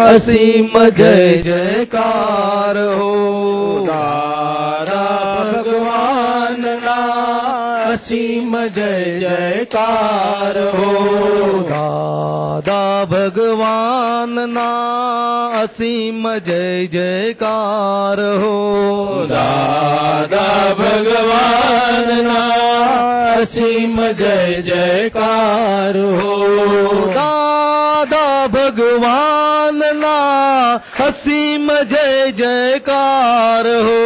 અસીમ જય જયકાર હો દાદા ભગવાનના અસીમ જય જયકાર હો દાદા ભગવાનના અસીમ જય જયકાર હો દાદા ભગવાનના અસીમ જય જયકાર હો દાદા ભગવાનના અસીમ જય જયકાર હો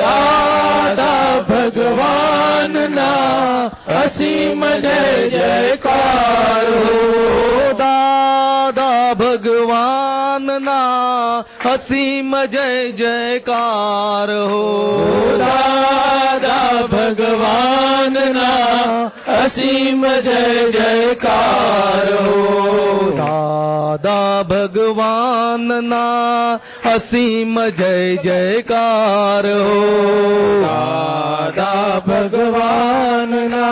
દાદા ભગવાનના અસીમ જય જયકાર હો દાદા ભગવાનના અસીમ જય જયકાર હો દાદા ભગવાનના અસીમ જય જયકાર હો દાદા ભગવાનના અસીમ જય જયકાર હો. દાદા ભગવાનના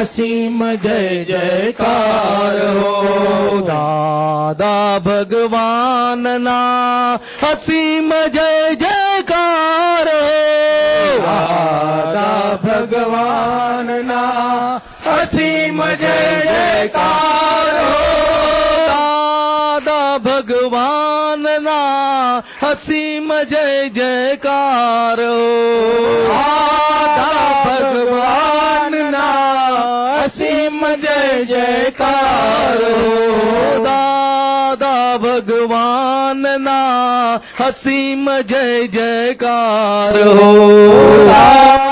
અસીમ જય જયકાર હો. દાદા ભગવાનના અસીમ જય જયકાર હો. દાદા ભગવાનના અસીમ જય જયકાર મારો. ભગવાન ના અસીમ જય જયકારો. દાદા ભગવાન ના હસીમ જય જયકાર. હો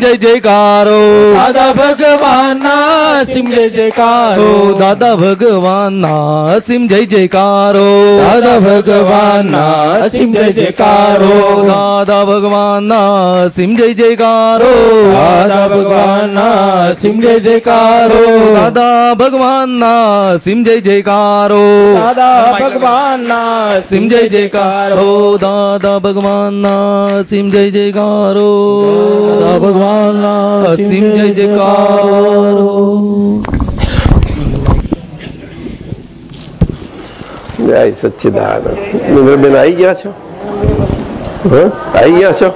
જય જયકારો. દાદા ભગવાનના અસીમ જય જયકારો. દાદા ભગવાનના અસીમ જય જયકારો દાદા ભગવાનના અસીમ જય જયકારો દાદા ભગવાનના અસીમ જય જયકારો દાદા ભગવાનના અસીમ જય જયકારો દાદા ભગવાનના અસીમ જય જયકારો દાદા ભગવાનના અસીમ જય જયકારો દાદા ભગવાનના અસીમ જય જયકારો હો ભગવાનના અસીમ જય જયકાર. હો જય સચ્ચિદાનંદ. મિનલબેન આવી ગયા છો? હ? આવી ગયા છો?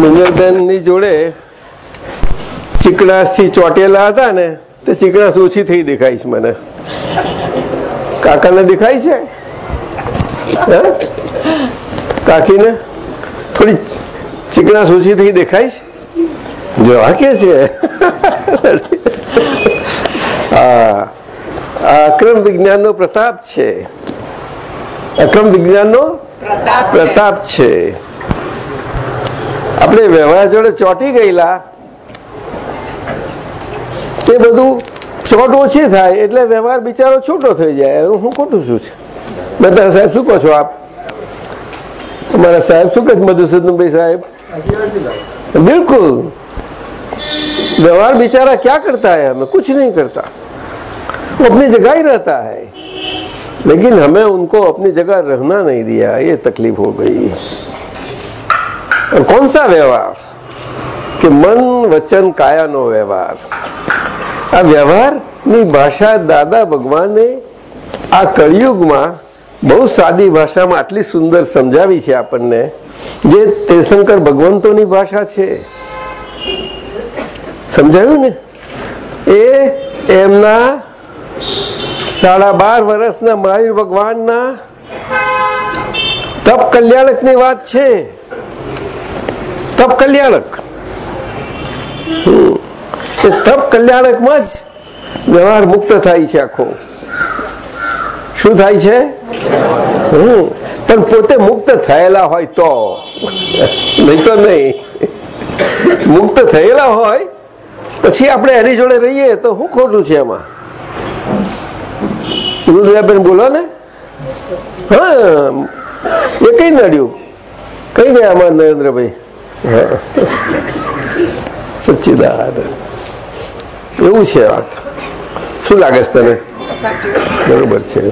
મિનલબેનની જોડે ચીકણાસથી ચોટેલા હતા ને તે ચીકણાસ ઓછી થઈ દેખાય છે મને. કાકાને દેખાય છે? હે? કાકીને? થોડી ચીકણાસ ઓછી થઈ દેખાય છે? જો આ છે? આ અક્રમ વિજ્ઞાનનો પ્રતાપ છે. અક્રમ વિજ્ઞાનનો પ્રતાપ છે. આપણે વ્યવહાર જોડે ચોટી ગયેલા. તે બધું ચોટ ઓછી થાય એટલે વ્યવહાર બિચારો છૂટો થઈ જાય. હું ખોટું છું? બધા સાહેબ શું કહો છો આપ? તમારા સાહેબ શું કહે છે મધુસૂદનભાઈ સાહેબ बिल्कुल व्यवहार बेचारा क्या करता है हमें कुछ नहीं करता वो अपनी जगह ही रहता है लेकिन हमें उनको अपनी जगह रहना नहीं दिया ये तकलीफ हो गई और कौन सा व्यवहार કે મન વચન કાયાનો વ્યવહાર આ વ્યવહારની ભાષા દાદા ભગવાને આ કળિયુગમાં બહુ સાદી ભાષામાં આટલી સુંદર સમજાવી છે આપણને, જે તીર્થંકર ભગવંતોની ભાષા છે. સમજાયું ને? એ એમના સાડા બાર વર્ષના મહાવીર ભગવાનના તપ કલ્યાણકની વાત છે. તપ કલ્યાણક. એ તપ કલ્યાણકમાં જ વ્યવહાર મુક્ત થાય છે આખો. શું થાય છે? હમ પણ પોતે મુક્ત થયેલા હોય તો? નહીં તો નહીં. મુક્ત થયેલા હોય, પછી આપણે એની જોડે રહીએ તો શું ખોટું છે એમાં? રુદ્રબેન બોલો ને. હા, એ કઈ નડ્યું? કઈ ગયા આમાં નરેન્દ્રભાઈ. સચ્ચિદાનંદ. એવું છે વાત. શું લાગે છે તને. બરોબર છે.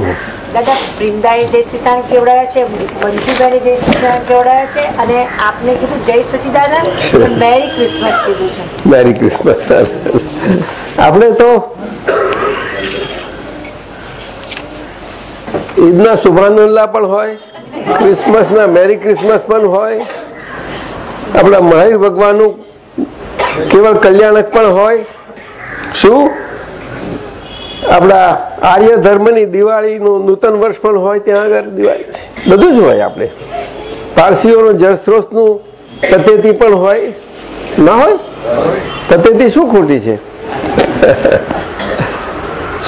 દાદા બ્રિંદાએ જય સીતારામ કેવડાયા છે મંજુભાઈ જય સીતારામ કેવડાયા છે અને આપને કીધું જય સચિદાનંદ મેરી ક્રિસમસ કીધું છે. Merry Christmas. આપણે તો ઈદના શુભાનુલ્લા પણ હોય ક્રિસમસના મેરી ક્રિસમસ પણ હોય આપણા મહાવીર ભગવાનનું કેવળ કલ્યાણક પણ હોય. શું? આપણા આર્ય ધર્મની દિવાળીનું નૂતન વર્ષ પણ હોય ત્યાં આગળ દિવાળી બધું જ હોય આપણે. પારસીઓનું જળસ્રોતનું પદ્ધતિ પણ હોય. ના હોય? પદ્ધતિ શું ખોટી છે?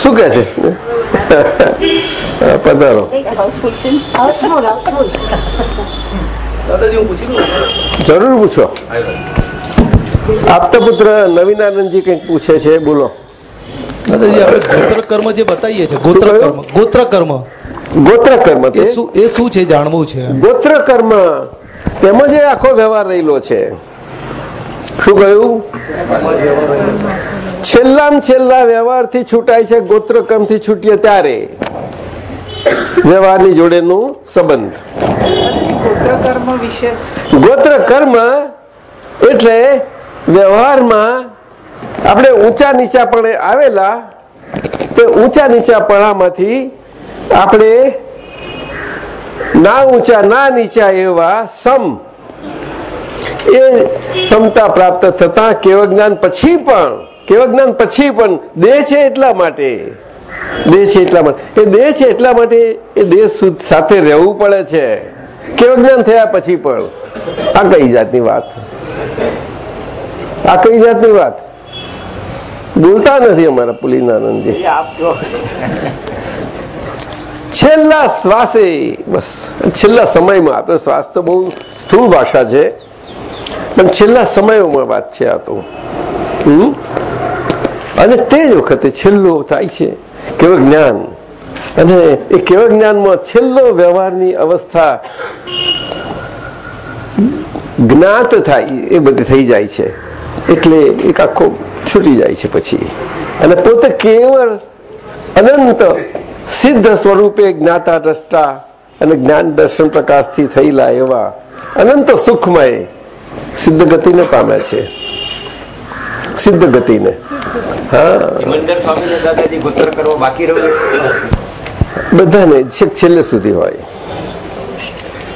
શું કે છે? પધારો. જરૂર પૂછો. આપતા પુત્ર નવીનાનંદજી કંઈક પૂછે છે? બોલો. ગોત્ર કર્મ જે બતાવીએ છીએ ગોત્ર કર્મ ગોત્ર કર્મ ગોત્ર કર્મ એ શું છે જાણવું છે? ગોત્ર કર્મ એમાં જે આખો વ્યવહાર રહેલો છે શું કહ્યું? છેલ્લામાં છેલ્લા વ્યવહારથી છૂટાય છે ગોત્ર કર્મથી છૂટીએ ત્યારે વ્યવહારની જોડેનું સંબંધ. ગોત્ર કર્મ એટલે વ્યવહારમાં આપણે ઊંચા નીચાપણે આવેલા, તે ઊંચા નીચાપણામાંથી આપણે ના ઊંચા, ના નીચા એવા સમ, એ સમતા પ્રાપ્ત થતા કેવ જ્ઞાન પછી પણ કેવ જ્ઞાન પછી પણ દેહ છે એટલા માટે, દેહ છે એટલા માટે. એ દેહ છે એટલા માટે એ દેહ સાથે રહેવું પડે છે. કેવ જ્ઞાન થયા પછી પણ. આ કઈ જાતની વાત? આ કઈ જાતની વાત? બોલતા નથી અમારા પુલિનાનંદજી છેલ્લા શ્વાસે બસ છેલ્લા સમયમાં આપણે શ્વાસ તો બહુ સ્થૂળ ભાષા છે પણ છેલ્લા સમયોમાં વાત છે આ તો. અને તે જ વખતે છેલ્લો થાય છે કેવું જ્ઞાન. અને એ કેવા જ્ઞાનમાં છેલ્લો વ્યવહારની અવસ્થા જ્ઞાત થાય એ બધી થઈ જાય છે. એટલે એક આખો છૂટી જાય છે પછી. અને પોતે કેવળ અનંત સિદ્ધ સ્વરૂપે જ્ઞાતા દ્રષ્ટા અને જ્ઞાન દર્શન પ્રકાશથી થયેલા એવા અનંત સુખમય સિદ્ધ ગતિને પામે છે સિદ્ધ ગતિને બધાને છેલ્લે સુધી હોય.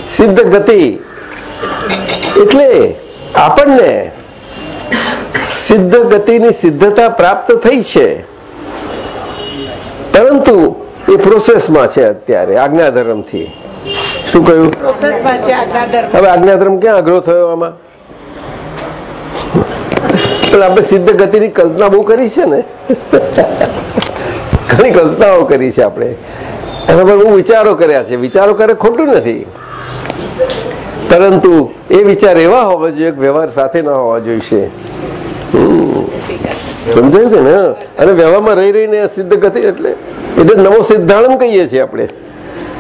સિદ્ધ ગતિ એટલે આપણને સિદ્ધ ગતિની સિદ્ધતા પ્રાપ્ત થઈ છે. પરંતુ એ પ્રોસેસમાં છે અત્યારે આજ્ઞાધર્મથી. શું કહ્યું? હવે આજ્ઞાધર્મ ક્યાં અઘરો થયો આમાં? પણ આપણે સિદ્ધ ગતિની કલ્પના બહુ કરી છે ને? ઘણી કલ્પનાઓ કરી છે આપણે. એના પર બહુ વિચારો કર્યા છે. વિચારો કરે ખોટું નથી. પરંતુ એ વિચાર એવા હોવા જોઈએ વ્યવહાર સાથે ના હોવા જોઈશે. સમજાયું કે ને? અને વ્યવહારમાં રહી રહીને સિદ્ધ ગતિ એટલે એટલે નવો સિદ્ધાંત કહીએ છીએ આપણે.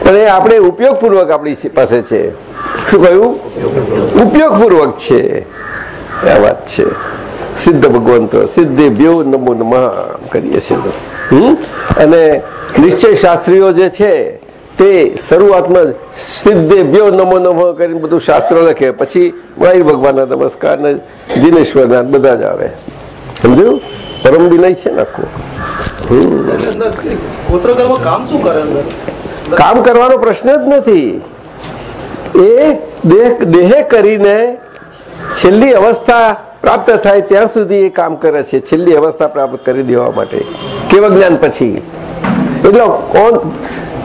પણ એ આપણે ઉપયોગપૂર્વક આપણી પાસે છે. શું કહ્યું? ઉપયોગપૂર્વક છે. આ વાત છે. સિદ્ધ ભગવંત, સિદ્ધેભ્યો નમો નમઃ કરીએ છીએ. હમ? અને નિશ્ચય શાસ્ત્રીઓ જે છે તે શરૂઆતમાં જ સિદ્ધેભ્યો નમો નમો કરીને બધું શાસ્ત્ર લખે. પછી વાયુ ભગવાનના નમસ્કાર ને જીનેશ્વરના બધા જ આવે. સમજ્યું? પરમ વિનય છે ને આખું. શું કરે કામ કરવાનો પ્રશ્ન જ નથી. એ દેહ દેહે કરીને છેલ્લી અવસ્થા પ્રાપ્ત થાય ત્યાં સુધી એ કામ કરે છે. છેલ્લી અવસ્થા પ્રાપ્ત કરી દેવા માટે. કેવળ જ્ઞાન પછી? એટલે ઓન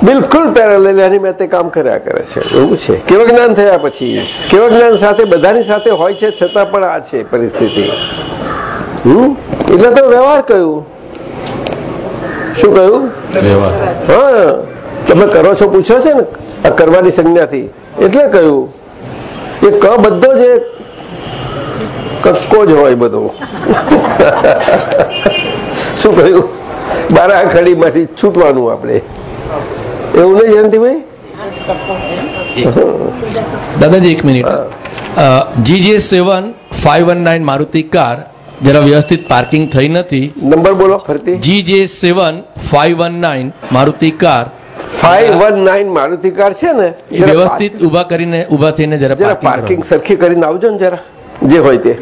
બિલકુલ પેરેલલ એની મેં કામ કર્યા કરે છે. એવું છે. કેવળ જ્ઞાન થયા પછી? કેવળ જ્ઞાન સાથે બધાની સાથે હોય છે છતાં પણ આ છે પરિસ્થિતિ. એટલે તો વ્યવહાર કયું? શું કહ્યું હા. તમે કરો છો પૂછો છે ને આ કરવાની સંજ્ઞાથી. એટલે કહ્યું એ ક બધો જ કક્કો જ હોય બધો. શું કહ્યું? બારા ખડીમાંથી છૂટવાનું આપણે. એવું નહીં જયંતિભાઈ દાદાજી એક minute. G J seven five one nine Maruti car જરા વ્યવસ્થિત પાર્કિંગ થઈ નથી. નંબર બોલો ફરતી G J seven five one nine Maruti car. Five one nine Maruti car છે ને? વ્યવસ્થિત ઊભા કરીને ઊભા થઈને જરા જરા પાર્કિંગ સરખી કરીને આવજો ને જરા. જે હોય તે.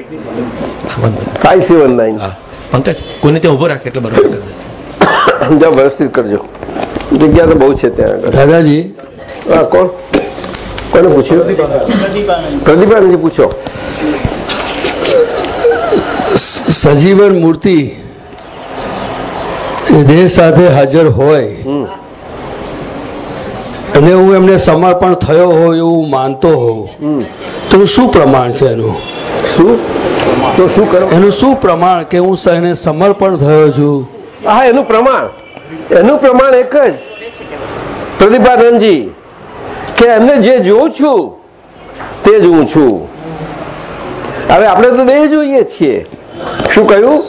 Five seven nine. પંકજ કોને ત્યાં ઊભો રાખે એટલે બરોબર જાઓ વ્યવસ્થિત કરજો. જગ્યા તો બહુ છે ત્યાં દાદાજી. હા કોણ? કોને પૂછ્યું? પ્રદીપાનંદજી પૂછો. સજીવન મૂર્તિ દેહ સાથે હાજર હોય અને હું એમને સમર્પણ થયો હોય એવું માનતો હોઉં તો શું પ્રમાણ છે એનું? શું? તો શું કરો? એનું શું પ્રમાણ કે હું એને સમર્પણ થયો છું? હા એનું પ્રમાણ. એનું પ્રમાણ એક જ. પ્રદીપાનંદજી કે એમને જે જોઉં છું, તે જ હું છું. હવે આપણે તો દેહ જોઈએ છીએ. શું કહ્યું?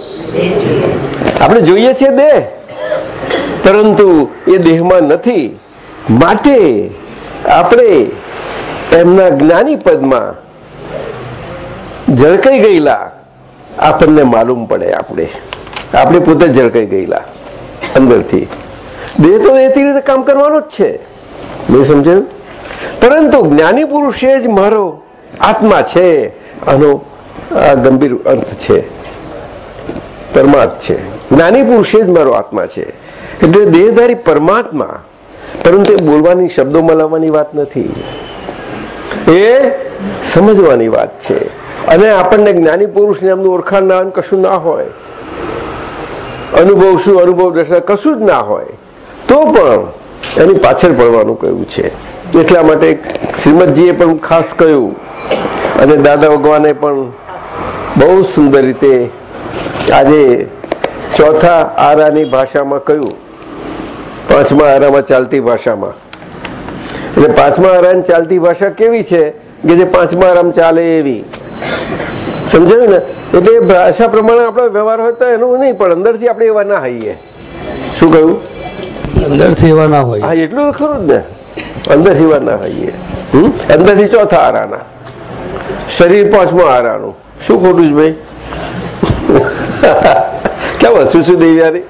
આપણે જોઈએ છીએ દેહ. પરંતુ એ દેહમાં નથી. માટે આપણે એમના જ્ઞાની પદમાં ઝળકાઈ ગયેલા આપણને માલુમ પડે આપણે. આપણે પોતે ઝળકાઈ ગયેલા, અંદરથી. દેહ તો એથી રીતે કામ કરવાનો જ છે. નહીં સમજાયું? પરંતુ જ્ઞાની પુરુષે જ મારો આત્મા છે, આનો ગંભીર અર્થ છે. પરમાર્થ છે. જ્ઞાની પુરુષે જ મારો આત્મા છે. એટલે દેહધારી પરમાત્મા, પરંતુ એ બોલવાની શબ્દો મળવાની વાત નથી. એ સમજવાની વાત છે. અને આપણને જ્ઞાની પુરુષને એમનું ઓળખાણ ના કશું ના હોય અનુભવ શું, અનુભવ દશા કશું જ ના હોય. તો પણ એની પાછળ પડવાનું કહ્યું છે? એટલા માટે શ્રીમદજીએ પણ ખાસ કહ્યું અને દાદા ભગવાને પણ બહુ સુંદર રીતે આજે ચોથા આરાની ભાષામાં કહ્યું. પાંચમા આરામાં ચાલતી ભાષામાં. એટલે પાંચમા આરાની ચાલતી ભાષા કેવી છે? કે જે પાંચમા આરામ ચાલે એવી. સમજાયું ને? એટલે ભાષા પ્રમાણે આપણો વ્યવહાર હોય તો એનું નહીં પણ અંદરથી આપણે એવા ના હઈએ. શું કહ્યું? અંદરથી એવા ના હોય હા એટલું ખરું જ ને. અંદરથી એવા ના હઈએ. અંદર અંદરથી ચોથા આરાના. શરીર પાંચમા આરાનું. શું ખોટું છે ભાઈ? કેમ શું શું દેવ્યારી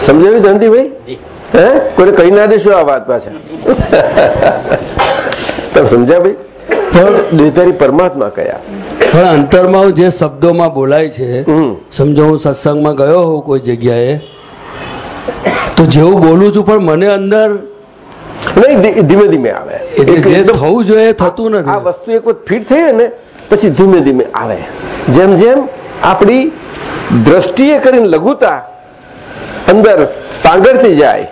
સમજાવ્યું જયંતિભાઈ હે? કોઈને કહી ના દેશું આ વાત પાછા. તમે સમજ્યા ભાઈ? પણ દેહધારી પરમાત્મા કયા? પણ અંતરમાં જે શબ્દોમાં બોલાય છે સમજો હું સત્સંગમાં ગયો હોઉં કોઈ જગ્યાએ તો જેવું બોલું છું પણ મને અંદર નહીં ધીમે ધીમે આવે. એટલે જે થવું જોઈએ થતું નથી આ વસ્તુ એક વખત ફિટ થઈ ને પછી ધીમે ધીમે આવે. જેમ જેમ આપણી દ્રષ્ટિએ કરીને લઘુતા અંદર પાંગરતી જાય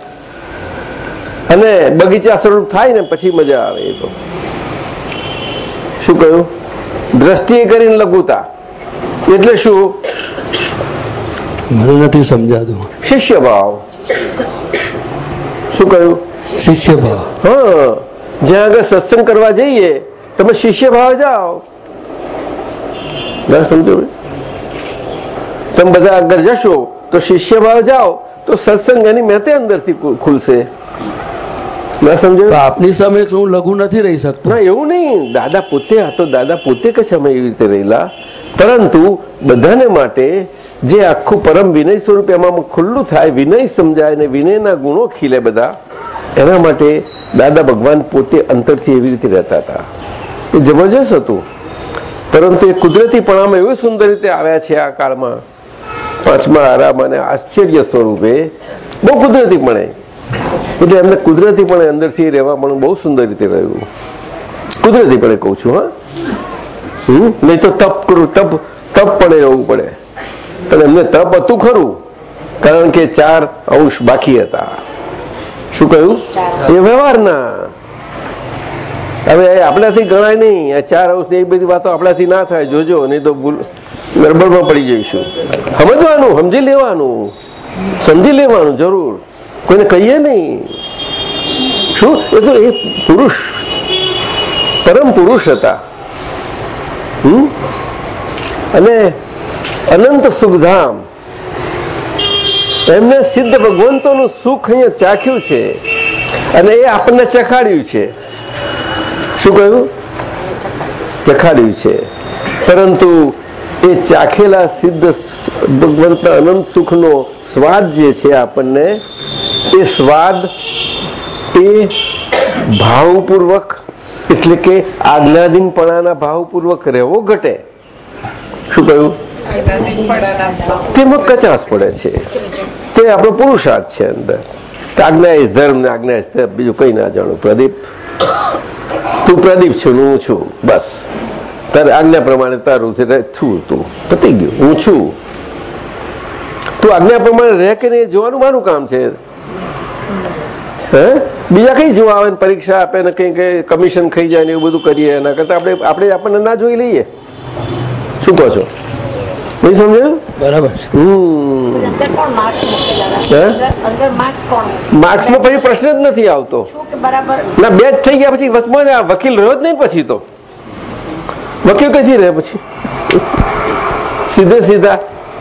અને બગીચા સ્વરૂપ થાય ને પછી મજા આવે એ તો. શું કહ્યું? દ્રષ્ટિએ કરીને લઘુતા એટલે શું? મને નથી સમજાતું. શિષ્ય ભાવ શું કહ્યું? શિષ્ય ભાવ હા. જ્યાં આગળ સત્સંગ કરવા જઈએ તમે શિષ્ય ભાવ જાઓ સમજો તમે બધા આગળ જશો તો શિષ્ય ભાવ જાઓ તો સત્સંગ એની મેં અંદરથી ખુલશે. ના સમજાય? તો આપની સામે હું લઘુ નથી રહી શકતો. ના એવું નહીં. દાદા પોતે હતો દાદા પોતે કે છે અમે એવી રીતે રહેલા. પરંતુ બધાને માટે જે આખું પરમ વિનય સ્વરૂપે એમાં ખુલ્લું થાય વિનય સમજાય અને વિનયના ગુણો ખીલે બધા એના માટે દાદા ભગવાન પોતે અંતરથી એવી રીતે રહેતા હતા. એ જબરજસ્ત હતું. પરંતુ એ કુદરતીપણામાં એવું સુંદર રીતે આવ્યા છે આ કાળમાં. પાંચમા આરામ અને આશ્ચર્ય સ્વરૂપે બહુ કુદરતીપણે એટલે એમને કુદરતીપણે અંદરથી રહેવા પણ બહુ સુંદર રીતે રહ્યું. કુદરતીપણે કહું છું હા. નહીં તો તપ કરું તપ તપ પડે રહેવું પડે. પણ એમને તપ હતું ખરું કારણ કે ચાર અંશ બાકી હતા. શું કહ્યું? એ વ્યવહારના. હવે આપણાથી ગણાય નહીં. આ ચાર અંશ એ બધી વાતો આપણાથી ના થાય. જોજો નહીં તો ભૂલ ગરબડમાં પડી જઈશું. સમજવાનું સમજી લેવાનું. સમજી લેવાનું જરૂર. કોઈને કહીએ નહીં. શું? એ તો એ પુરુષ, પરમ પુરુષ હતા. અને અનંત સુખધામ. એમને સિદ્ધ ભગવંતોનું સુખ અહીંયા ચાખ્યું છે અને એ આપણને ચખાડ્યું છે. શું કહ્યું? ચખાડ્યું છે. પરંતુ એ ચાખેલા સિદ્ધ ભગવંતના અનંત સુખનો સ્વાદ જે છે આપણને એ સ્વાદ એ ભાવપૂર્વક, એટલે કે આજ્ઞાધીનપણાના ભાવપૂર્વક રહેવો ઘટે. શું કહ્યું? તેમાં કચાશ પડે છે. તે આપણો પુરુષાર્થ છે અંદર. આજ્ઞા ઇસ ધર્મ ને આજ્ઞા ઇસ બીજું કઈ ના જાણું. પ્રદીપ, તું પ્રદીપ છું હું છું. બસ. તારે આજ્ઞા પ્રમાણે તારું છે છું તું. પતી ગયું. હું છું. તું આજ્ઞા પ્રમાણે રહે કે નહીં જોવાનું મારું કામ છે. હે? બીજા કઈ જોવા આવે પરીક્ષા આપે ને કઈ કઈ કમિશન ખાઈ જાય ને એવું બધું કરીએ એના કરતા આપણે આપણે આપણને ના જોઈ લઈએ. શું કહો છો? નહીં સમજાયું? બરાબર માર્ક્સ પછી પ્રશ્ન જ નથી આવતો. શું કે બરાબર? ના બે જ થઈ ગયા પછી વચમાં વકીલ રહ્યો જ નહીં પછી તો. વકીલ કઈથી રહે પછી? સીધે સીધા.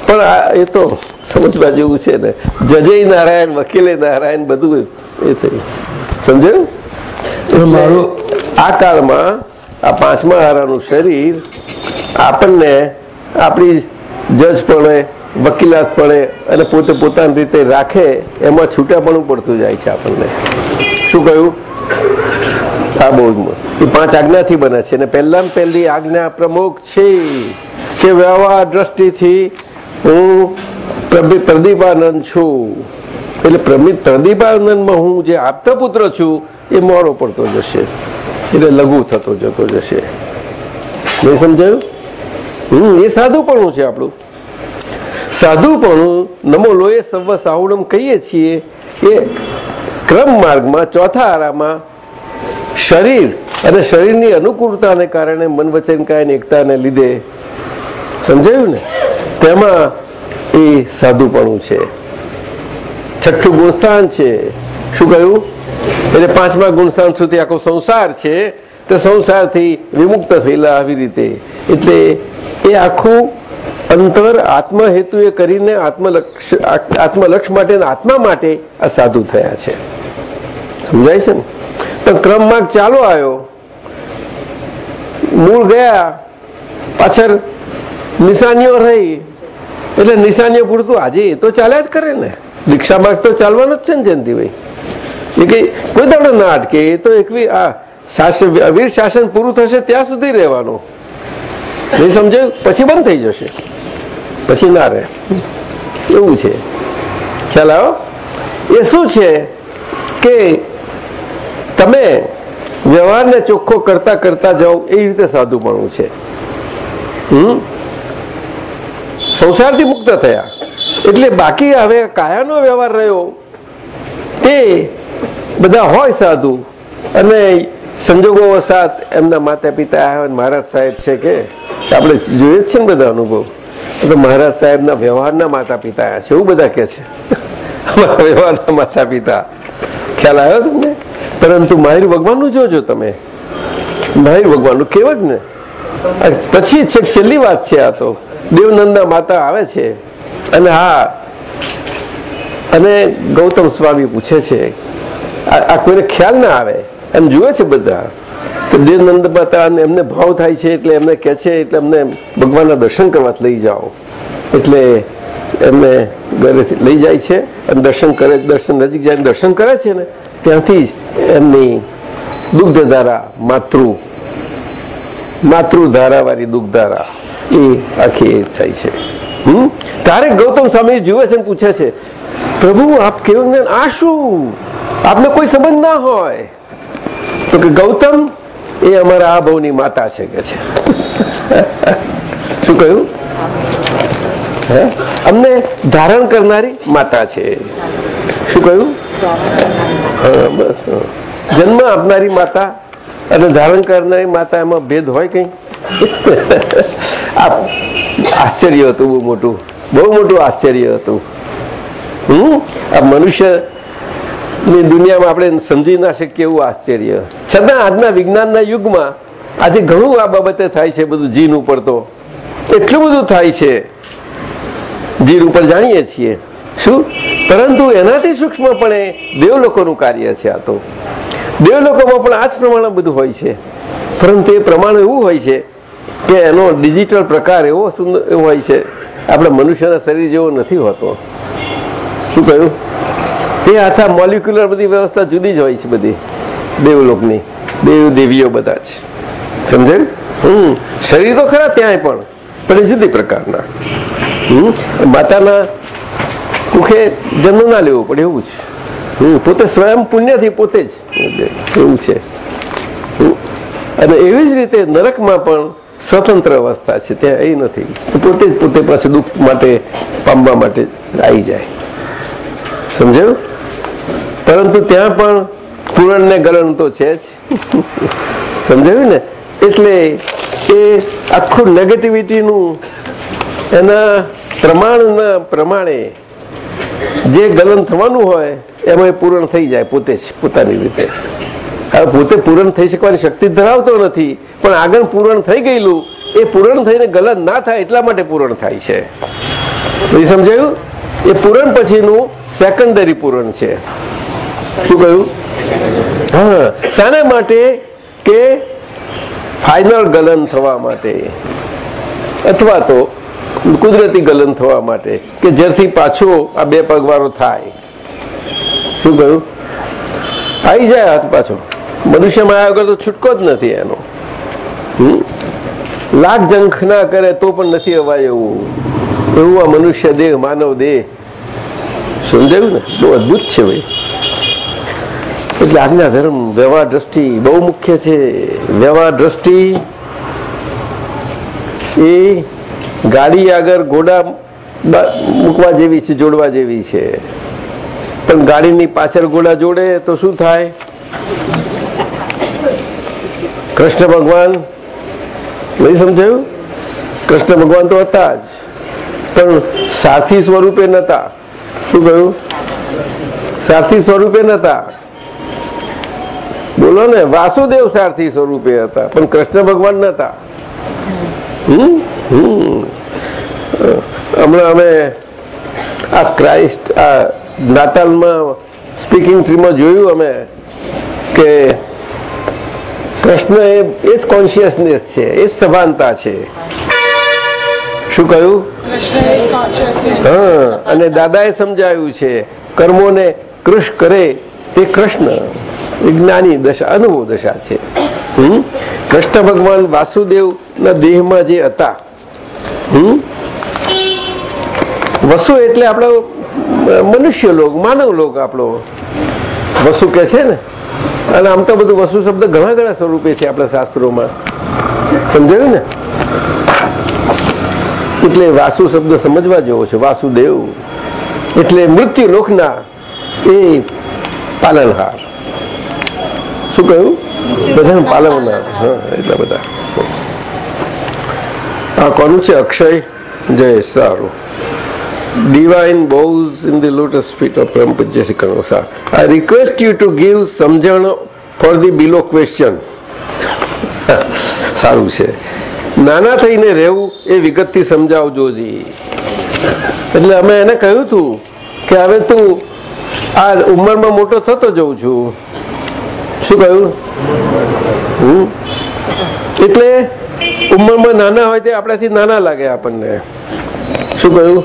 પણ આ એ તો સમજવા જેવું છે ને. જજય નારાયણ વકીલે નારાયણ બધું એ થયું સમજાયું? મારું આ કાળમાં આ પાંચમા હારાનું શરીર આપણને આપણી જજ પડે વકીલાત પડે અને પોતે પોતાની રીતે રાખે એમાં છૂટાપણું પડતું જાય છે આપણને. શું કહ્યું? આ બહુ એ પાંચ આજ્ઞાથી બને છે અને પહેલામાં પહેલી આજ્ઞા પ્રમુખ છે કે વ્યવહાર દ્રષ્ટિથી હું પ્રદીપાનંદ છું. એટલે પ્રદીપાનંદમાં હું જે આપતા છું, એ મોડો પડતો જશે. એટલે લઘુ થતો જતો જશે. નહીં સમજાયું? હમ, એ સાધુપણું છે આપણું. સાધુપણું નમો લોએ સર્વ સાહુણમ કહીએ છીએ એ ક્રમ માર્ગમાં, ચોથા આરામાં શરીર અને શરીરની અનુકૂળતાને કારણે મન વચન કાયની એકતાને લીધે. સમજાયું ને? તેમાં એ સાધુપણું છે. છઠ્ઠું ગુણસ્થાન છે. શું કહ્યું? એટલે પાંચમા ગુણસ્થાન સુધી આખો સંસાર છે. તે સંસારથી વિમુક્ત થયેલા આવી રીતે. એટલે એ આખું અંતર આત્મહેતુ એ કરીને આત્મલક્ષ આત્મલક્ષ માટે આત્મા માટે આ સાધુ થયા છે. સમજાય છે ને? પણ ક્રમ માર્ગ ચાલો આવ્યો મૂળ ગયા. પાછળ નિશાનીઓ રહી. એટલે નિશાનીઓ પૂરતું આજે એ તો ચાલ્યા જ કરે ને. દીક્ષા માર્ગ તો ચાલવાનો જ છે ને જયંતિભાઈ. એ કઈ કોઈ દાડો ના અટકે, એ તો એકવી શાસન અવીર શાસન પૂરું થશે ત્યાં સુધી રહેવાનું. નહીં સમજાયું પછી બંધ થઈ જશે. પછી ના રહે. એવું છે. ખ્યાલ આવ્યો એ શું છે કે તમે વ્યવહારને ચોખ્ખો કરતા કરતા જાઓ, એ રીતે સાધુપણું છે. હમ? સંસારથી મુક્ત થયા. એટલે બાકી હવે કાયાનો વ્યવહાર રહ્યો તે બધા હોય સાધુ. અને સંજોગો વસાત એમના માતા પિતા આવ્યા મહારાજ સાહેબ છે કે, આપણે જોઈએ જ છે ને બધા અનુભવ. તો મહારાજ સાહેબના વ્યવહારના માતા પિતા છે, એવું બધા કે છે. વ્યવહારના માતા પિતા ખ્યાલ આવ્યો તમને? પરંતુ માહિર ભગવાનનું જોજો તમે. માહિર ભગવાનનું કેવું જ ને પછી છેલ્લી વાત છે આ તો. દેવનંદના માતા આવે છે અને હા, અને ગૌતમ સ્વામી પૂછે છે, આ કોઈને ખ્યાલ ના આવે, એમ જુએ છે બધા. તો દેવનંદ માતા એમને ભાવ થાય છે એટલે એમને કહે છે, એટલે એમને ભગવાનના દર્શન કરવા લઈ જાઓ. એટલે એમને ઘરેથી લઈ જાય છે અને દર્શન કરે, દર્શન નજીક જાય દર્શન કરે છે ને, ત્યાંથી જ એમની દુગ્ધધારા, માતૃ, માતૃધારાવાળી દુગ્ધધારા. એ આખી એ થાય છે. હમ? ગૌતમ સ્વામી જુએ છે પૂછે છે, પ્રભુ, આપ કેવું જ્ઞાન? આ શું? આપને કોઈ સંબંધ ના હોય. તો કે, ગૌતમ, એ અમારા આ ભાવની માતા છે કે છે. શું કહ્યું? અમને ધારણ કરનારી માતા છે. શું કહ્યું? જન્મ આપનારી માતા અને ધારણ કરનારી માતા એમાં ભેદ હોય કઈ? આશ્ચર્ય હતું બહુ મોટું. બહુ મોટું આશ્ચર્ય હતું. હમ? આ મનુષ્યની દુનિયામાં આપણે સમજી ના શકીએ એવું આશ્ચર્ય. છતાં આજના વિજ્ઞાનના યુગમાં આજે ઘણું આ બાબતે થાય છે બધું જીન ઉપર તો. એટલું બધું થાય છે. જીન ઉપર જાણીએ છીએ. શું? પરંતુ એનાથી સૂક્ષ્મપણે દેવલોકોનું કાર્ય છે આ તો. દેવલોકોમાં પણ આ જ પ્રમાણે બધું હોય છે. પરંતુ એ પ્રમાણ એવું હોય છે કે એનો ડિજિટલ પ્રકાર એવો સુંદર હોય છે. આપણે મનુષ્યના શરીર જેવો નથી હોતો. શું કહ્યું? એ આખા મોલિક્યુલર બધી વ્યવસ્થા જુદી જ હોય છે બધી. દેવલોકની. દેવ દેવીઓ બધા જ. સમજે? હમ. શરીર તો ખરા ત્યાંય પણ પણ એ જુદી પ્રકારના. હમ. માતાના કુખે જન્મ ના લેવો પડે એવું જ. હમ. પોતે સ્વયં પુણ્યથી પોતે જ. એવું છે. અને એવી જ રીતે નરકમાં પણ સ્વતંત્ર અવસ્થા છે ત્યાં એ નથી. પોતે જ પોતે પાસે દુઃખ માટે, પામવા માટે આવી જાય. સમજાયું? પરંતુ ત્યાં પણ પૂરણ ને ગલન તો છે જ. સમજાયું ને? એટલે એ આખું નેગેટિવિટીનું એના પ્રમાણના પ્રમાણે જે ગલન થવાનું હોય, એમાં પૂરણ થઈ જાય પોતે જ, પોતાની રીતે. હવે પોતે પૂરણ થઈ શકવાની શક્તિ ધરાવતો નથી. પણ આગળ પૂરણ થઈ ગયેલું, એ પૂરણ થઈને ગલન ના થાય એટલા માટે પૂરણ થાય છે. સમજાયું? એ પૂરણ પછીનું સેકન્ડરી પૂરણ છે. શું કહ્યું? હા. શાના માટે કે ફાઇનલ ગલન થવા માટે? અથવા તો કુદરતી ગલન થવા માટે? કે જેથી પાછો આ બે પગવારો થાય? શું કહ્યું? આવી જાય હાથ પાછો. મનુષ્યમાં માયા વગર તો છૂટકો જ નથી એનો? લાખ જંખ ના કરે તો પણ નથી અવાય એવું. એવું આ મનુષ્ય દેહ, માનવ દેહ. સમજાયું ને? બહુ અદભુત છે ભાઈ. એટલે આજ્ઞા ધર્મ, વ્યવહાર દ્રષ્ટિ બહુ મુખ્ય છે. વ્યવહાર દ્રષ્ટિ એ ગાડી આગળ ઘોડા મૂકવા જેવી છે, જોડવા જેવી છે. પણ ગાડીની પાછળ ઘોડા જોડે તો શું થાય? કૃષ્ણ ભગવાન નહીં સમજાયું? કૃષ્ણ ભગવાન તો હતા જ, પણ સાથી સ્વરૂપે નતા. શું કહ્યું? સાથી સ્વરૂપે નતા. બોલો ને, વાસુદેવ સારથી સ્વરૂપે હતા, પણ કૃષ્ણ ભગવાન નતા. હમ? હમ. હમણાં અમે આ ક્રાઇસ્ટ આ નાતાલમાં સ્પીકિંગ ટ્રીમાં જોયું અમે કે કૃષ્ણ એ એ જ કોન્શિયસનેસ છે, એ જ સભાનતા છે. શું કહ્યું? હા, અને દાદાએ સમજાવ્યું છે, કર્મોને કૃષ કરે તે કૃષ્ણ. એ જ્ઞાની દશા, અનુભવ દશા છે. કૃષ્ણ ભગવાન વાસુદેવના દેહમાં જે હતા? વસુ એટલે આપણો મનુષ્ય લોક, માનવ લોક આપણો. વસુ કે છે ને? અને આમ તો બધું વસુ શબ્દ ઘણા ઘણા સ્વરૂપે છે આપણા શાસ્ત્રોમાં. સમજાયું ને? એટલે વાસુ શબ્દ સમજવા જેવો છે, વાસુદેવ. એટલે મૃત્યુ લોકના એ પાલનહાર. શું કહ્યું? બધા પાલવનાર હા, એટલા બધા. આ કોનું છે? અક્ષય? જય સારું. Divine bows in the lotus feet of Param Pujya Sri Kanvasa. I request you to give સમજણ for the below question. સારું છે નાના થઈને રહેવું એ વિગતથી સમજાવજો જી એટલે અમે એને કહ્યું હતું કે હવે તું આ ઉંમરમાં મોટો થતો જઉં છું શું કહ્યું હમ? એટલે ઉંમરમાં નાના હોય તે આપણાથી નાના લાગે આપણને શું કહ્યું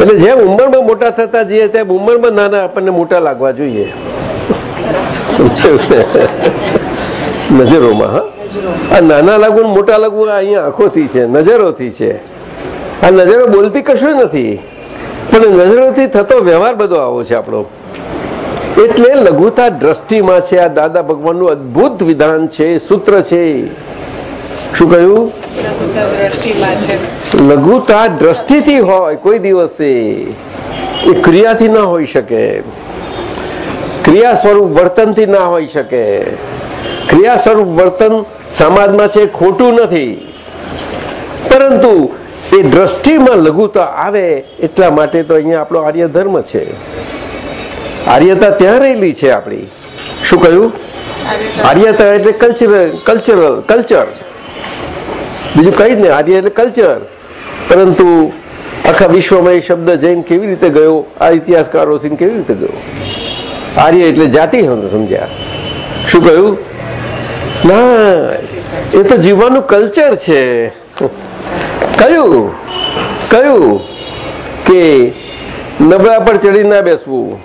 એટલે જેમ ઉંમરમાં મોટા થતા જઈએ તેમ ઉંમરમાં નાના આપણને મોટા લાગવા જોઈએ? નજરોમાં, હા? આ નાના લાગવું મોટા લાગવું અહીંયા આંખોથી છે, નજરોથી છે. આ નજરો બોલતી કશું નથી. પણ નજરોથી થતો વ્યવહાર બધો આવો છે આપણો. એટલે લઘુતા દ્રષ્ટિમાં છે આ દાદા ભગવાનનું અદભુત વિધાન છે, સૂત્ર છે. શું કહ્યું? લઘુતા દ્રષ્ટિથી હોય કોઈ દિવસે એ ક્રિયાથી ના હોઈ શકે. ક્રિયા સ્વરૂપ વર્તનથી ના હોઈ શકે. ક્રિયા સ્વરૂપ વર્તન સમાજમાં છે ખોટું નથી. પરંતુ એ દ્રષ્ટિમાં લઘુતા આવે એટલા માટે તો અહીંયા આપણો આર્ય ધર્મ છે. આર્યતા ત્યાં રહેલી છે આપણી. શું કહ્યું? આર્યતા. એટલે કલ્ચરલ કલ્ચરલ કલ્ચર બીજું કઈ જ નહીં આર્ય એટલે કલ્ચર પરંતુ આખા વિશ્વમાં એ શબ્દ જૈન કેવી રીતે ગયો? આ ઇતિહાસકારો કેવી રીતે ગયો? આર્ય એટલે જાતિ સમજ્યા. શું કહ્યું? ના, એ તો જીવવાનું કલ્ચર છે. કયું કયું કે નબળા પર ચડી ના બેસવું.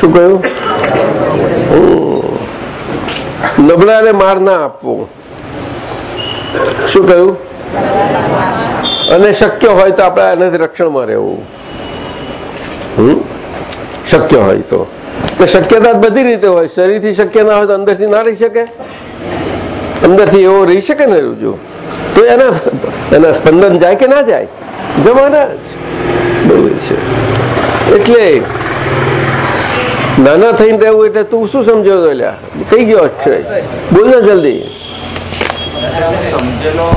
શું કહ્યું? નબળાને માર ના આપવો. શું કહ્યું? અને શક્ય હોય તો આપણે એનાથી રક્ષણમાં રહેવું. શક્ય હોય તો. તો શક્યતા બધી રીતે હોય. શરીરથી શક્ય ના હોય તો અંદરથી ના રહી શકે. અંદરથી એવો રહી શકે ને જો તો એના એના સ્પંદન જાય કે ના જાય? જવાના જ. બરોબર છે. એટલે નાના થઈને રહેવું એટલે તું શું સમજો છો લ્યા? કઈ ગયો બોલ ને જલ્દી. સમજેલો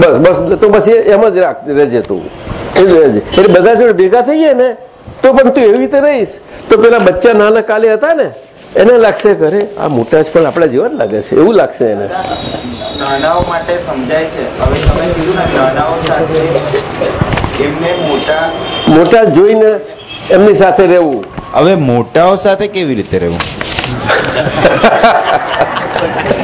બસ બસ તો બસ એ- એમ જ રાખ રહેજે તું. એ એટલે બધા જોડે ભેગા થઈએ ને તો પણ તું એવી રીતે રહીશ. તો પેલા બચ્ચા નાના કાલે હતા ને એને લાગશે ઘરે આ મોટા જ પણ આપણા જેવા જ લાગે છે. એવું લાગશે એને. નાનાઓ માટે સમજાય છે. હવે તમે કીધું ને નાનાઓ સાથે એમને મોટા મોટા જોઈને એમની સાથે રહેવું. હવે મોટાઓ સાથે કેવી રીતે રહેવું?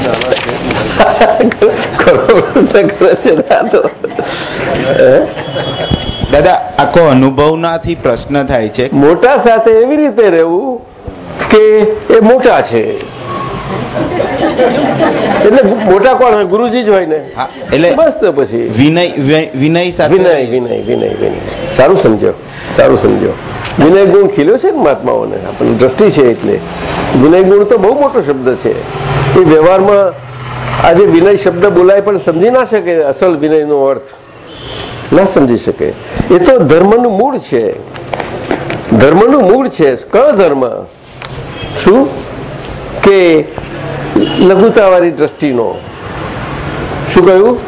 દાદા આખો અનુભવનાથી પ્રશ્ન થાય છે. મોટા સાથે એવી રીતે રહેવું કે એ મોટા છે. એટલે મોટા કોણ હોય? ગુરુજી જ હોય ને? એટલે બસ તો પછી. વિનય વિનય સાથે વિનય વિનય વિનય વિનય. સારું સમજો સારું સમજો. વિનય ગુણ ખીલ્યો છે ને મહાત્માઓને? આપણને દ્રષ્ટિ છે એટલે. વિનય ગુણ તો બહુ મોટો શબ્દ છે. એ વ્યવહારમાં આજે વિનય શબ્દ બોલાય પણ સમજી ના શકે અસલ વિનયનો અર્થ. ના સમજી શકે. એ તો ધર્મનું મૂળ છે. ધર્મનું મૂળ છે. કયો ધર્મ? શું? કે લઘુતાવાળી દ્રષ્ટિનો. શું કહ્યું?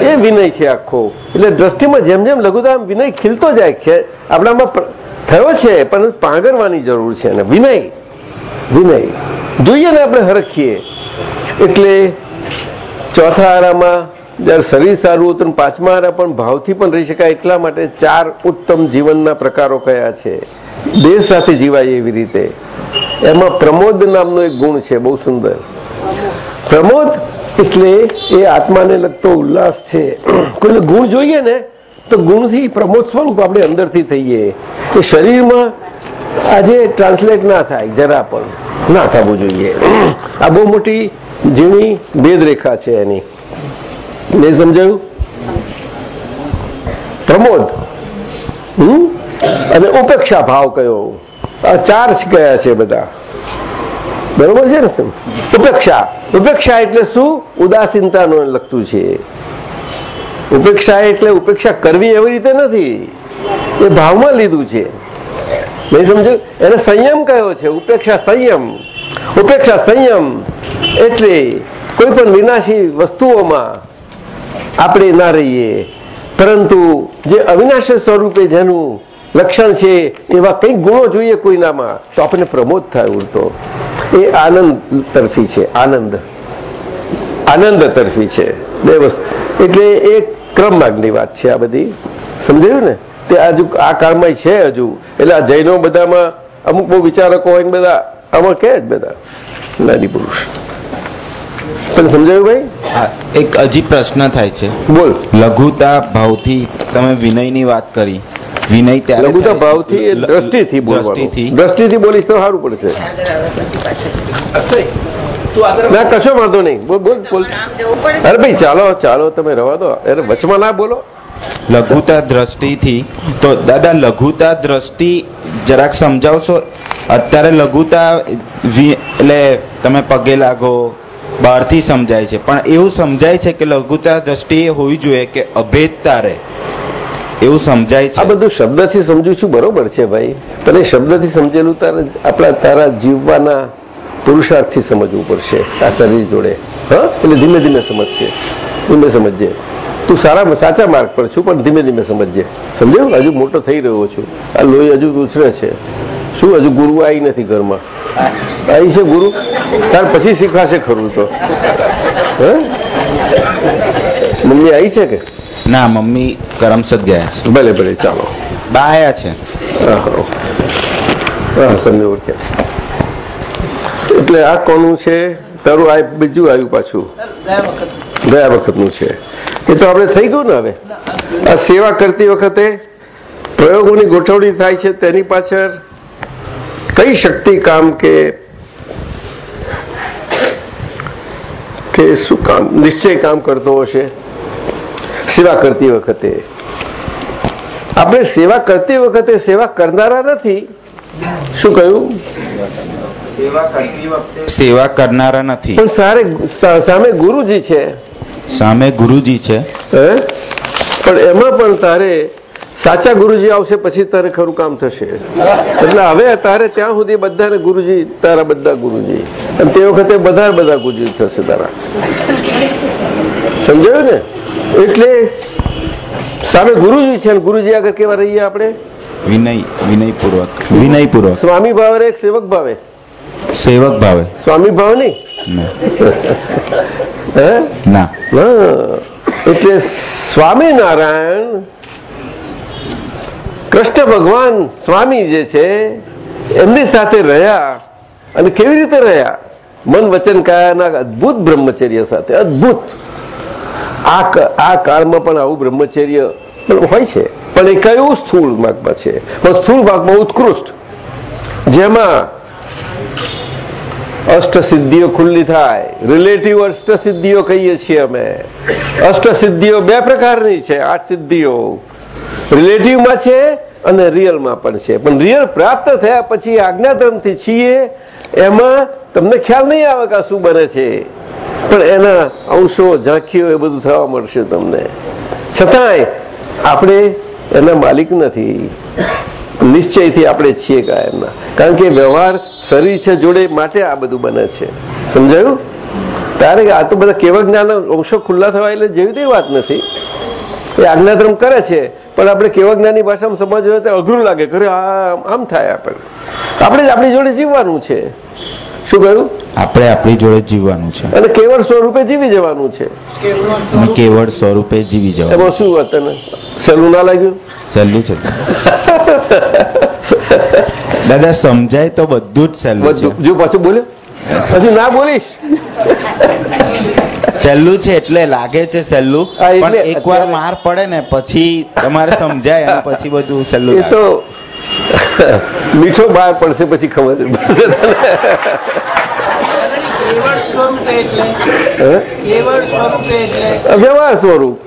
એ વિનય છે આખો. એટલે દ્રષ્ટિમાં જેમ જેમ લઘુતા વિનય ખીલતો જાય છે. આપણામાં થયો છે, પણ પાંગરવાની જરૂર છે. અને વિનય. વિનય. જોઈએ ને આપણે હરખીએ. એટલે ચોથા આરામાં જ્યારે શરીર સારું હતું પાંચમા આરા પણ ભાવથી પણ રહી શકાય એટલા માટે ચાર ઉત્તમ જીવનના પ્રકારો કયા છે? દેહ સાથે જીવાય એવી રીતે. એમાં પ્રમોદ નામનો એક ગુણ છે, બહુ સુંદર. પ્રમોદ એટલે એ આત્માને લગતો ઉલ્લાસ છે. કોઈને ગુણ જોઈએ ને, તો ગુણથી પ્રમોદ સ્વરૂપ આપણે અંદરથી થઈએ. એ શરીરમાં આજે ટ્રાન્સલેટ ના થાય, જરા પણ. ના થવું જોઈએ. આ બહુ મોટી ઝીણી ભેદરેખા છે એની. મેં સમજાયું? પ્રમોદ. હમ? અને ઉપેક્ષા ભાવ કયો? આ ચાર કયા છે બધા. બરોબર છે ને ઉપેક્ષા. ઉપેક્ષા એટલે શું? ઉદાસીનતાનો લગતું છે. ઉપેક્ષા એટલે ઉપેક્ષા કરવી એવી રીતે નથી. એ ભાવમાં લીધું છે. નહીં સમજ્યું? એને સંયમ કયો છે? ઉપેક્ષા સંયમ. ઉપેક્ષા સંયમ એટલે કોઈ પણ વિનાશી વસ્તુઓમાં આપણે ના રહીએ. પરંતુ જે અવિનાશી સ્વરૂપે જેનું લક્ષણ છે, એવા કંઈક ગુણો જોઈએ કોઈનામાં, તો આપણને પ્રમોદ થાય ઉડતો એ આનંદ તરફી છે, આનંદ. આનંદ તરફી છે. બે વસ્તુ. એટલે એ ક્રમ માર્ગની વાત છે આ બધી. સમજાયું ને? તે હજુ આ કાળમાં છે હજુ. એટલે આ જૈનો બધામાં અમુક બહુ વિચારકો હોય ને બધા આમાં કે જ બધા. નાની પુરુષ. સમજાયું ભાઈ? એક હજી પ્રશ્ન થાય છે. બોલ. લઘુતા ભાવથી તમે વિનયની વાત કરી. વિનય ત્યારે લઘુતા ભાવ ભાવથી દ્રષ્ટિથી દ્રષ્ટિથી. દ્રષ્ટિથી બોલીશ તો સારું પડશે. ના કશો વાંધો નહીં. બોલ બોલ બોલ. અરે ભાઈ ચાલો ચાલો તમે રવા દો. અરે વચમાં ના બોલો. લઘુતા દ્રષ્ટિથી, તો દાદા લઘુતા દ્રષ્ટિ જરાક સમજાવશો? અત્યારે લઘુતા એટલે તમે પગે લાગો, બહારથી સમજાય છે. પણ એવું સમજાય છે કે લઘુતા દ્રષ્ટિ હોવી જોઈએ કે અભેદતા રહે. એવું સમજાય આ બધું શબ્દથી સમજુ છું બરોબર છે ભાઈ. તને શબ્દથી સમજેલું તારે, આપણા તારા જીવવાના પુરુષાર્થથી સમજવું પડશે આ શરીર જોડે. હા? એટલે ધીમે ધીમે સમજશે. ધીમે સમજજે. તું સારા સાચા માર્ગ પર છું પણ ધીમે ધીમે સમજજે. સમજ્યો? હજુ મોટો થઈ રહ્યો છું. આ લોહી હજુ ઉછરે છે. શું હજુ ગુરુ આવી નથી ઘરમાં? આવી છે ગુરુ? ત્યાર પછી શીખવાશે ખરું તો. મમ્મી આવી છે કે? ના મમ્મી કરમસદ ગયા છે. ભલે ભલે ચાલો. બા આયા છે. હા ઓળખ્યા એટલે આ કોનું છે? તારું આ બીજું આવ્યું પાછું. ગયા વખતનું છે. એ તો આપણે થઈ ગયું ને હવે? આ સેવા કરતી વખતે પ્રયોગોની ગોઠવણી થાય છે તેની પાછળ કઈ શક્તિ કામ કે કે શું કામ નિશ્ચય કામ કરતો હશે? સેવા કરતી વખતે. આપણે સેવા કરતી વખતે સેવા કરનારા નથી. શું કહ્યું? સેવા કરતી વખતે સેવા કરનારા નથી. પણ સામે ગુરુજી છે. સામે ગુરુજી છે. હે? પણ એમાં પણ તારે સાચા ગુરુજી આવશે પછી તારે ખરું કામ થશે. એટલે હવે તારે ત્યાં સુધી બધાને ગુરુજી તારા બધા ગુરુજી. અને તે વખતે બધા બધા ગુરુજી થશે તારા. સમજાયું ને? એટલે સામે ગુરુજી છે ગુરુજી આગળ કેવા રહીએ આપણે? વિનય વિનયપૂર્વક. વિનયપૂર્વક. સ્વામી ભાવે એક સેવક ભાવે? સેવક ભાવે. સ્વામી ભાવ નહીં? ના. એટલે સ્વામિનારાયણ કૃષ્ણ ભગવાન સ્વામી જે છે એમની સાથે રહ્યા અને કેવી રીતે રહ્યા? મન વચન કાયાના અદભુત બ્રહ્મચર્ય સાથે અદભુત. આ આ કાળમાં પણ આવું બ્રહ્મચર્ય હોય છે. પણ એ કયું સ્થૂળ ભાગમાં છે? પણ સ્થૂળ ભાગમાં ઉત્કૃષ્ટ. જેમાં અષ્ટસિદ્ધિઓ ખુલ્લી થાય. રિલેટિવ અષ્ટસિદ્ધિઓ કહીએ છીએ અમે. અષ્ટસિદ્ધિઓ બે પ્રકારની છે, આઠ સિદ્ધિઓ. રિલેટિવમાં છે અને રિયલમાં પણ છે. પણ રિયલ પ્રાપ્ત થયા પછી આજ્ઞાધર્મથી છીએ, એમાં તમને ખ્યાલ નહીં આવે કે શું બને છે. પણ એના અંશો, ઝાંખીઓ એ બધું થવા મળશે તમને. છતાંય આપણે એના માલિક નથી. નિશ્ચયથી આપણે છીએ કાયમના કારણ કે વ્યવહાર શરીર છે જોડે માટે આ બધું બને છે. સમજાયું? તારે આ તો બધા કેવા જ્ઞાન અંશો ખુલ્લા થવા એટલે જેવી તેવી વાત નથી. એ આજ્ઞાધર્મ કરે છે પણ આપણે કેવા જ્ઞાનની ભાષામાં સમજવું તો અઘરું લાગે ખરે આમ થાય આપણે આપણે જ આપણી જોડે જીવવાનું છે. શું કહ્યું? આપણે આપણી જોડે જીવવાનું છે. અને કેવળ સ્વરૂપે જીવી જવાનું છે. કેવળ સ્વરૂપે જીવી જવાનું એમાં શું વાત તને? સહેલું ના લાગ્યું? સહેલું છે. દાદા સમજાય તો બધું જ સહેલું છે. જો પાછું બોલ્યો પછી ના બોલીશ? સહેલું છે એટલે લાગે છે સહેલું. પણ એકવાર માર પડે ને પછી તમારે સમજાય અને પછી બધું સહેલું એ તો મીઠો બહાર પડશે પછી ખબર પડશે વ્યવહાર સ્વરૂપ.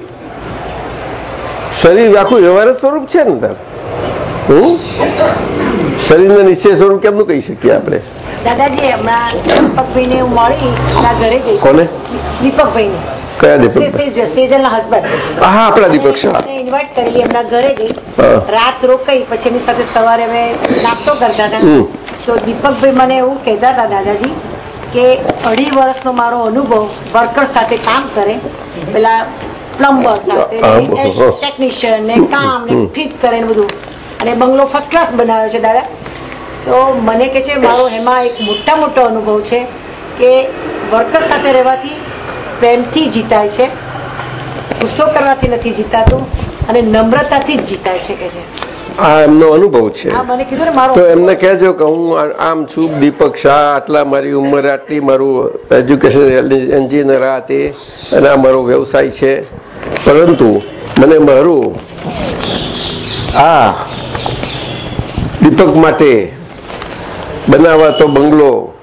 શરીર આખું વ્યવહાર સ્વરૂપ છે ને તાર? શરીરને નિશ્ચય સ્વરૂપ કેમનું કહી શકીએ આપણે? દાદાજી હમણાં દીપકભાઈ ને હું મળી એના ઘરે ગઈ. કોને? દીપકભાઈ ને કયા દીપક? સેજલ ના હસબન્ડ હા આપણા દીપક શાહ. ઇન્વાઇટ કરેલી એમના ઘરે ગઈ. રાત રોકાઈ પછી એની સાથે સવારે અમે નાસ્તો કરતા હતા. તો દીપકભાઈ મને એવું કહેતા હતા દાદાજી કે અઢી વર્ષનો મારો અનુભવ વર્કર સાથે કામ કરે. પેલા પ્લમ્બર સાથે ટેકનિશિયન ને કામ ને ફિટ કરે ને બધું. અને બંગલો ફર્સ્ટ ક્લાસ બનાવ્યો છે દાદા. તો મને કે છે મારો એમાં એક મોટા મોટો અનુભવ છે કે વર્કર સાથે રહેવાથી પ્રેમથી જીતાય છે ગુસ્સો કરવાથી નથી જીતાતું અને નમ્રતાથી જ જીતાય છે કે છે. આ એમનો અનુભવ છે. તો એમને કહેજો કે હું આમ છું દીપક શાહ આટલા મારી ઉંમર આટલી મારું એજ્યુકેશન એન્જિનિયર આ તે અને આ મારો વ્યવસાય છે. પરંતુ મને મારું આ દીપક માટે બનાવાતો બંગલો,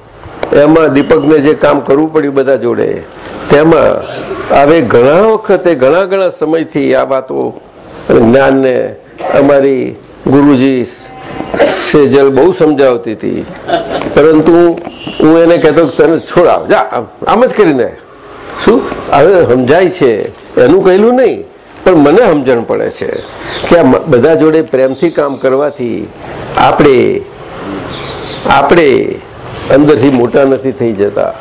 એમાં દીપકને જે કામ કરવું પડ્યું બધા જોડે, તેમાં હવે ઘણા વખતે, ઘણા ઘણા સમયથી આ વાતો જ્ઞાનને અમારી ગુરુજી સેજલ બહુ સમજાવતી હતી. પરંતુ હું એને કહેતો તને છોડાવ જા, આમ જ કરીને. શું? હવે સમજાય છે, એનું કહેલું નહીં, પણ મને સમજણ પડે છે કે આ બધા જોડે પ્રેમથી કામ કરવાથી આપણે આપણે અંદરથી મોટા નથી થઈ જતા.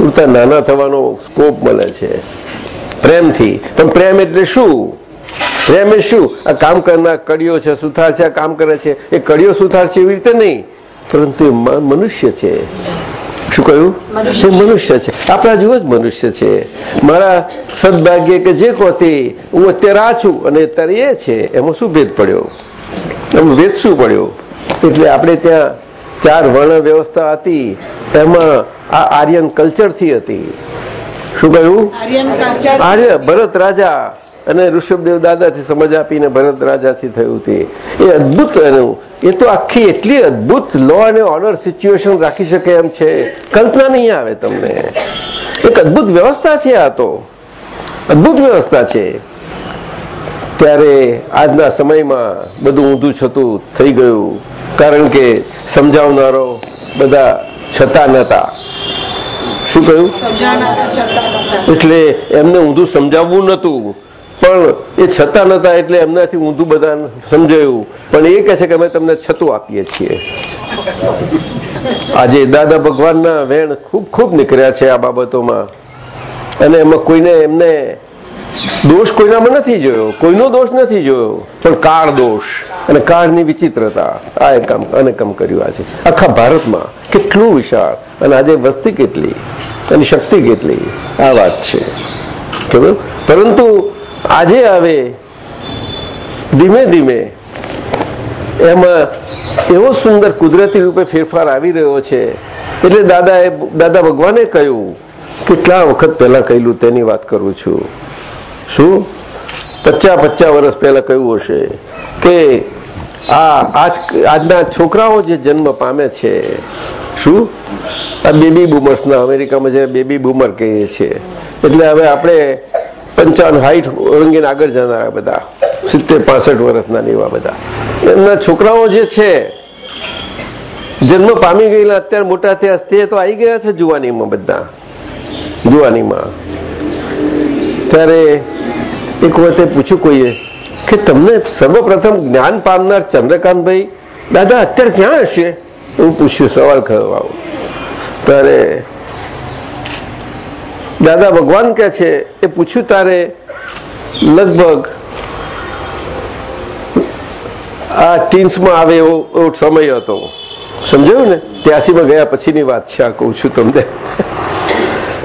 ઉલટા નાના થવાનો સ્કોપ મળે છે. પ્રેમથી. પણ પ્રેમ એટલે શું? પ્રેમ એ શું? આ કામ કરનાર કડીઓ છે સુથાર છે કામ કરે છે. એ કડીઓ સુથાર છે એવી રીતે નહીં. પરંતુ એ મનુષ્ય છે. શું કહ્યું? એ મનુષ્ય છે. આપણા જેવો જ મનુષ્ય છે. મારા સદભાગ્ય કે જે કોતી હું અત્યારે આ છું અને અત્યારે એ છે. એમાં શું ભેદ પડ્યો? એમાં વેચવું પડ્યું. એટલે આપણે ત્યાં ચાર વર્ણ વ્યવસ્થા હતી. એમાં આ આર્યન કલ્ચરથી હતી. શું કહ્યું? આર્ય ભરત રાજા અને ઋષભદેવ દાદાથી સમજ આપીને ભરત રાજાથી થયું તે. એ અદભુત એનું એ તો આખી એટલી અદભુત લો અને ઓર્ડર સિચ્યુએશન રાખી શકે એમ છે. કલ્પના નહીં આવે તમને. એક અદભુત વ્યવસ્થા છે આ તો. અદભુત વ્યવસ્થા છે. ત્યારે આજના સમયમાં બધું ઊંધું છતું થઈ ગયું. કારણ કે સમજાવનારો બધા છતાં નતા. શું કહ્યું? એટલે એમને ઊંધું સમજાવવું નતું. પણ એ છતાં નતા એટલે એમનાથી ઊંધું બધા સમજાયું. પણ એ કહે છે કે અમે તમને છતું આપીએ છીએ. આજે દાદા ભગવાનના વેણ ખૂબ ખૂબ નીકળ્યા છે આ બાબતોમાં. અને એમાં કોઈને એમને દોષ કોઈનામાં નથી જોયો, કોઈનો દોષ નથી જોયો, પણ કાળ દોષ અને કાળની વિચિત્રતા, આ એક કામ અને કામ કર્યું આજે. આખા ભારતમાં કેટલું વિશાળ અને આજે વસ્તી કેટલી અને શક્તિ કેટલી, આ વાત છે. ખબર? પરંતુ આજે હવે ધીમે ધીમે એમાં એવો સુંદર કુદરતી રૂપે ફેરફાર આવી રહ્યો છે. એટલે દાદાએ દાદા ભગવાને કહ્યું કેટલા વખત પહેલા કહેલું તેની વાત કરું છું. શું? પચાસ પચાસ વર્ષ પહેલા કહ્યું હશે કે આ આજ આજના છોકરાઓ જે જન્મ પામે છે, શું? આ બેબી બુમર્સના અમેરિકામાં જે બેબી બુમર કહીએ છીએ. એટલે હવે આપણે પંચાવન હાઈટ ઓળંગીને આગળ જનારા બધા, સિત્તેર પાસઠ વર્ષના એવા બધા. એમના છોકરાઓ જે છે, જન્મ પામી ગયેલા, અત્યારે મોટા થયા, તે તો આવી ગયા છે જુવાનીમાં બધા. જુવાનીમાં. ત્યારે એક વખતે પૂછ્યું કોઈએ કે તમને સર્વપ્રથમ જ્ઞાન પામનાર ચંદ્રકાંતભાઈ દાદા અત્યારે ક્યાં હશે? એવું પૂછ્યું, સવાલ કર્યો આવો. ત્યારે દાદા ભગવાન કે છે, એ પૂછ્યું તારે લગભગ આ ટીન્સમાં આવે એવો એવો સમય હતો. સમજાયું ને? ત્યાસીમાં ગયા પછીની વાત છે, આ કહું છું તમને.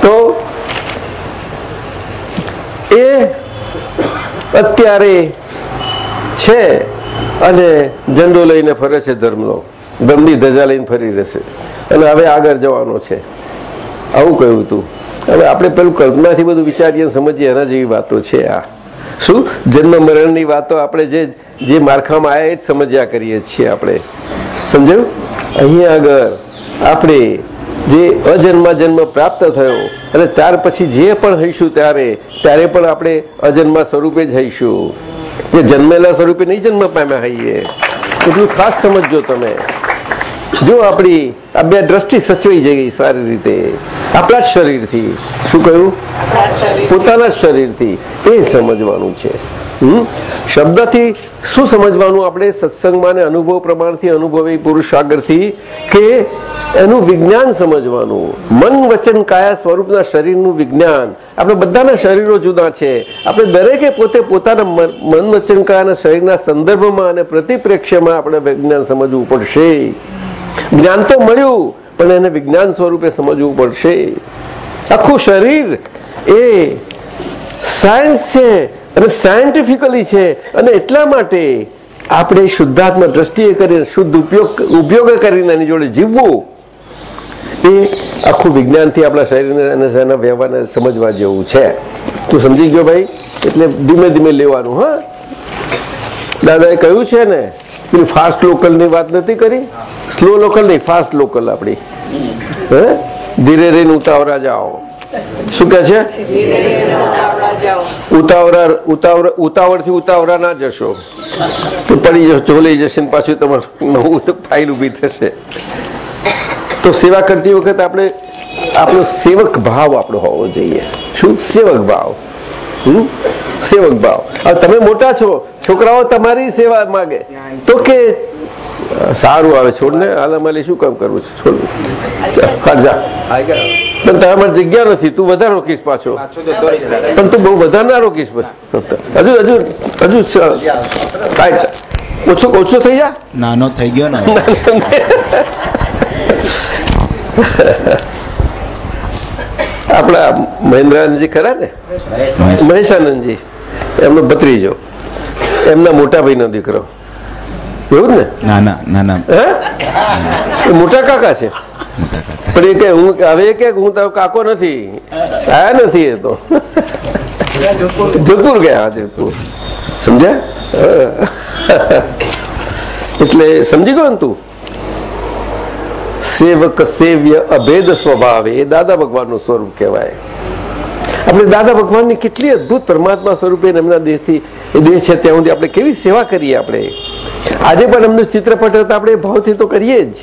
તો એ અત્યારે છે અને ઝંડો લઈને ફરે છે ધર્મનો. ધર્મની ધજા લઈને ફરી રહેશે. અને હવે આગળ જવાનો છે. આવું કહ્યું હતું હવે આપણે પેલું કલ્પનાથી બધું વિચારીએ સમજીએ, એના જેવી વાતો છે આ. શું? જન્મ મરણની વાતો આપણે જે જે માળખામાં આવ્યા એ જ સમજ્યા કરીએ છીએ આપણે. સમજાયું? અહીંયા આગળ આપણે જે અજન્મા જન્મ પ્રાપ્ત થયો અને ત્યાર પછી જે પણ હઈશું ત્યારે ત્યારે પણ આપણે અજન્મા સ્વરૂપે જ હઈશું. કે જન્મેલા સ્વરૂપે નહીં જન્મ પામ્યા હઈએ. એટલું ખાસ સમજજો તમે. જો આપણી આ બે દ્રષ્ટિ સચવાઈ જઈ સારી રીતે આપણા જ શરીરથી. શું કહ્યું? પોતાના જ શરીરથી. એ સમજવાનું છે? શબ્દથી શું સમજવાનું? આપણે સત્સંગમાં અને અનુભવ પ્રમાણથી અનુભવી પુરુષ આગળથી કે એનું વિજ્ઞાન સમજવાનું. મન વચન કાયા સ્વરૂપના શરીરનું વિજ્ઞાન. આપણે બધાના શરીરો જુદા છે. આપણે દરેકે પોતે પોતાના મન વચન કાયાના શરીરના સંદર્ભમાં અને પ્રતિપ્રેક્ષ્યમાં આપણે વિજ્ઞાન સમજવું પડશે. જ્ઞાન તો મળ્યું, પણ એને વિજ્ઞાન સ્વરૂપે સમજવું પડશે. આખું શરીર એ સાયન્સ છે. અને સાયન્ટિફિકલી છે. અને એટલા માટે આપણે શુદ્ધાત્મા દ્રષ્ટિએ કરીને શુદ્ધ ઉપયોગ ઉપયોગ કરીને એની જોડે જીવવું એ આખું વિજ્ઞાનથી આપણા શરીરને અને એના વ્યવહારને સમજવા જેવું છે. તું સમજી ગયો ભાઈ? એટલે ધીમે ધીમે લેવાનું હા? દાદાએ કહ્યું છે ને પેલી ફાસ્ટ લોકલની વાત નથી કરી? સ્લો લોકલ નહીં ફાસ્ટ લોકલ આપણી. હે? ધીરે રહીને ઉતાવળા જાઓ. શું કે છે? ઉતાવળા, ઉતાવળ, ઉતાવળથી ઉતાવળા ના જશો. તો પડી જશો, ચોલી જશે પાછું તમારું નવું ફાઇલ ઊભી થશે. તો સેવા કરતી વખત આપણે, આપણો સેવક ભાવ આપણો હોવો જોઈએ. શું? સેવક ભાવ. હમ? સેવક ભાવ. હવે તમે મોટા છો, છોકરાઓ તમારી સેવા માગે. તો કે સારું આવે છોડ ને હાલામાલી શું કામ કરવું છે? છોડ. જા. પણ તમારી જગ્યા નથી તું વધારે રોકીશ પાછો. પણ તું બહુ વધારે ના રોકીશ પછી હજુ હજુ હજુ ઓછો ઓછો થઈ જા. નાનો થઈ ગયો ને. આપણા મહેન્દ્રાનંદજી ખરા ને? મહેશાનંદજી એમનો ભત્રીજો. એમના મોટા ભાઈનો દીકરો. એવું ને? નાના નાના હે? મોટા કાકા છે. પણ એ કે હું હવે કે હું તારો કાકો નથી. આયા નથી એ તો. જોધપુર ગયા જોધપુર સમજ્યા? એટલે સમજી ગયો ને તું? સેવક સેવ્ય અભેદ સ્વભાવે એ દાદા ભગવાનનું સ્વરૂપ કહેવાય. આપણે દાદા ભગવાનની કેટલી અદભુત પરમાત્મા સ્વરૂપે એમના દેહથી એ દેહ છે ત્યાં સુધી આપણે કેવી સેવા કરીએ આપણે? આજે પણ અમને ચિત્રપટ હતા આપણે ભાવથી તો કરીએ જ.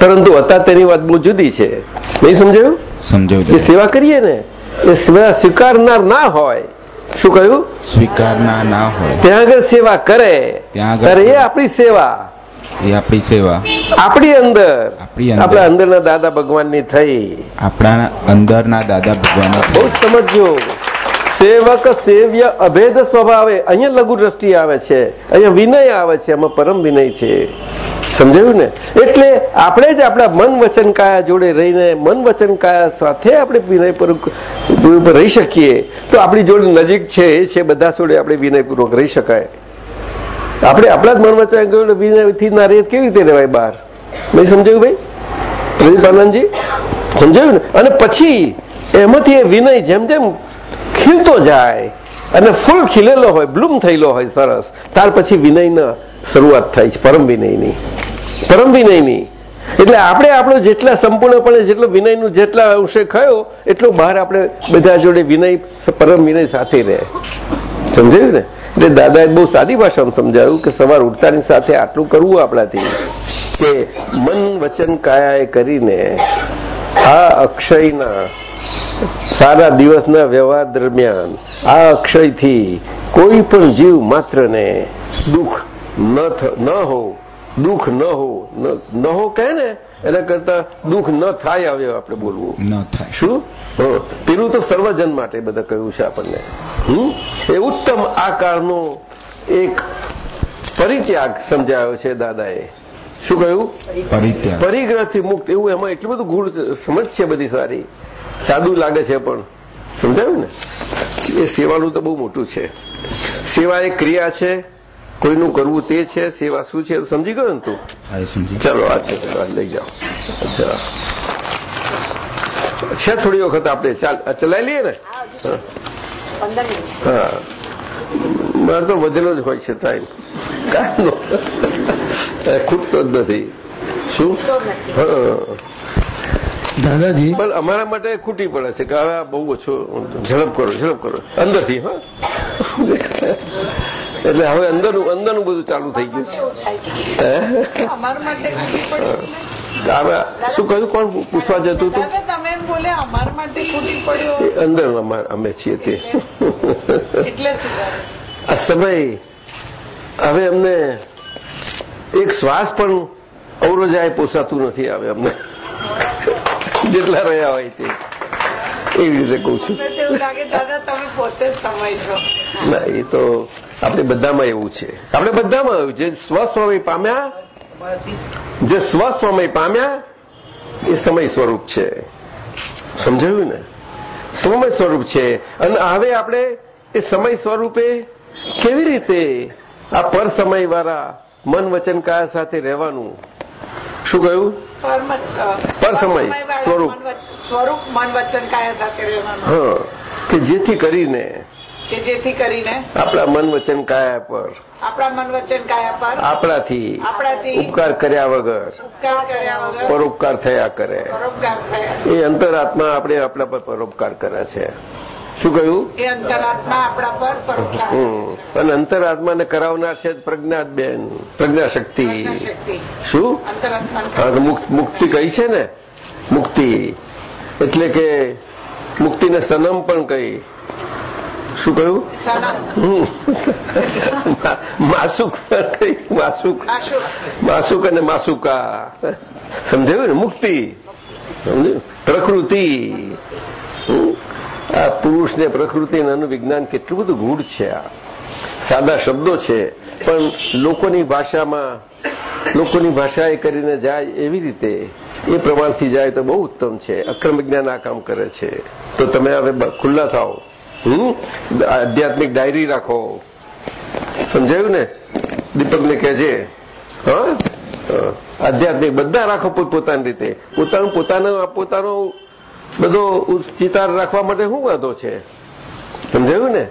પરંતુ અત્યારે તેની વાત બહુ જુદી છે. નહીં સમજાયું? સમજાવું એ સેવા કરીએ ને એ સેવા સ્વીકારનાર ના હોય. શું કહ્યું? સ્વીકારના ના હોય. ત્યાં આગળ સેવા કરે. ત્યાં આગળ ત્યારે એ આપણી સેવા. એ આપણી સેવા. આપણી અંદર. આપણી અંદર. આપણા અંદરના દાદા ભગવાનની થઈ. આપણા અંદરના દાદા ભગવાન બહુ જ સમજજો. સેવક, સેવ્ય, અભેદ સ્વભાવે અહીંયા લઘુ દ્રષ્ટિ આવે છે. અહીંયા વિનય આવે છે. એમાં પરમ વિનય છે. સમજાયું ને? એટલે આપણે જ આપણા મન વચન કાયા જોડે રહીને, મન વચન કાયા સાથે આપણે વિનયપૂર્વક રહી શકીએ. તો આપણી જોડે નજીક છે, એ છે, બધા જોડે આપણે વિનયપૂર્વક રહી શકાય. આપણે આપણા જ મન વચન જોડે વિનયથી ના રેત કેવી રીતે રહેવાય બહાર? નહીં સમજાયું ભાઈ? પ્રદીપ આનંદજી સમજાયું ને? અને પછી એમાંથી એ વિનય જેમ જેમ ખીલતો જાય અને ફૂલ ખીલેલો હોય, બ્લૂમ થયેલો હોય સરસ. ત્યાર પછી વિનયના શરૂઆત થાય છે, પરમ વિનયની. પરમ વિનયની. એટલે આપણે આપણો જેટલા સંપૂર્ણપણે જેટલો વિનયનું જેટલા અંશે ખયો, એટલો બહાર આપણે બધા જોડે વિનય, પરમ વિનય સાથે રહે. સમજાયું ને? એટલે દાદાએ બહુ સાદી ભાષામાં સમજાવ્યું કે સવાર ઉઠતાની સાથે આટલું કરવું આપણાથી કે મન વચન કાયાએ કરીને આ અક્ષયના સારા દિવસના વ્યવહાર દરમિયાન આ અક્ષયથી કોઈ પણ જીવ માત્રને દુઃખ ન હો દુઃખ ન હો ન- ન હો કહે ને એના કરતા દુઃખ ન થાય આવે આપણે બોલવું. ન થાય. શું? પેલું તો સર્વજન માટે બધા કહ્યું છે આપણને. હમ? એ ઉત્તમ આકારનો એક પરિત્યાગ સમજાયો છે દાદાએ. શું કહ્યું? પરિત્યાગ. પરિગ્રહથી મુક્ત. એવું એમાં એટલું બધું ગુણ સમજ છે બધી સારી. સાદું લાગે છે પણ. સમજાયું ને? એ સેવાનું તો બહુ મોટું છે. સેવા એ ક્રિયા છે કોઈનું કરવું તે છે સેવા શું છે સમજી ગયો ને તું? હા ચાલો આ છે લઈ જાઓ. છે થોડી વખત આપણે ચલાવી લઈએ ને? હા. હા. મારે તો વધેલો જ હોય છે ટાઈમ કાંઈનો ખૂટતો જ નથી. શું? હા. દાદાજી. પણ અમારા માટે ખૂટી પડે છે કે હવે આ બહુ ઓછો ઝડપ કરો ઝડપ કરો. અંદરથી હા. એટલે હવે અંદરનું અંદરનું બધું ચાલુ થઈ ગયું છે. હે? અમારા માટે ખૂટી પડી હવે શું કહ્યું? કોણ પૂછવા જતું હતું? દાદા તમે એમ બોલે અમારા માટે ખૂટી પડ્યો. એ અંદર અમાર- અમે છીએ તે? આ સમય હવે અમને એક શ્વાસ પણ અવરોજાય પોસાતું નથી આવે અમને. જેટલા રહ્યા હોય તે. એવી રીતે કહું છું. એવું ના એ તો આપણે બધામાં એવું છે. આપણે બધામાં આવ્યું જે સ્વસ્વામી પામ્યા જે સ્વસ્વામી પામ્યા એ સમય સ્વરૂપ છે. સમજાયું ને? સમય સ્વરૂપ છે. અને હવે આપણે એ સમય સ્વરૂપે કેવી રીતે આ પર સમય વાળા મન વચન કાયા સાથે રહેવાનું? શું કહ્યું? પર સમય, સ્વરૂપ. સ્વરૂપ મન વચન કાયા સાથે રહેવાનું હા કે જેથી કરીને કે જેથી કરીને આપણા મન વચન કાયા પર આપણા મન વચન કાયા પર આપણાથી આપણાથી ઉપકાર કર્યા વગર ઉપકાર કર્યા વગર પરોપકાર થયા કરે. પરોપકાર થયા. એ અંતરાત્મા આપણે આપણા પર પરોપકાર કરે છે. શું કહ્યું? એ અંતરાત્મા આપણા પર અને અંતરાત્માને કરાવનાર છે પ્રજ્ઞાબેન પ્રજ્ઞાશક્તિ. શું? અંતરાત્મા મુક્તિ કહી છે ને? મુક્તિ. એટલે કે મુક્તિને સનમ પણ કહી શું કહ્યું? માસુક માસુક. માસુક. અને માસુકા. સમજાયું ને? મુક્તિ. સમજ પ્રકૃતિ? આ પુરુષ ને પ્રકૃતિ એનું વિજ્ઞાન કેટલું બધું ગૂઢ છે આ. સાદા શબ્દો છે, પણ લોકોની ભાષામાં, લોકોની ભાષા એ કરીને જાય એવી રીતે, એ પ્રમાણથી જાય તો બહુ ઉત્તમ છે. અક્રમ વિજ્ઞાન આ કામ કરે છે. તો તમે હવે ખુલ્લા થાઓ. હમ? આધ્યાત્મિક ડાયરી રાખો. સમજાયું ને? દીપકને કહેજે. હા. આધ્યાત્મિક બધા રાખો પોતપોતાની રીતે. પોતાનું પોતાનો પોતાનો બધો ચિતાર રાખવા માટે શું વાંધો છે? સમજાયું ને?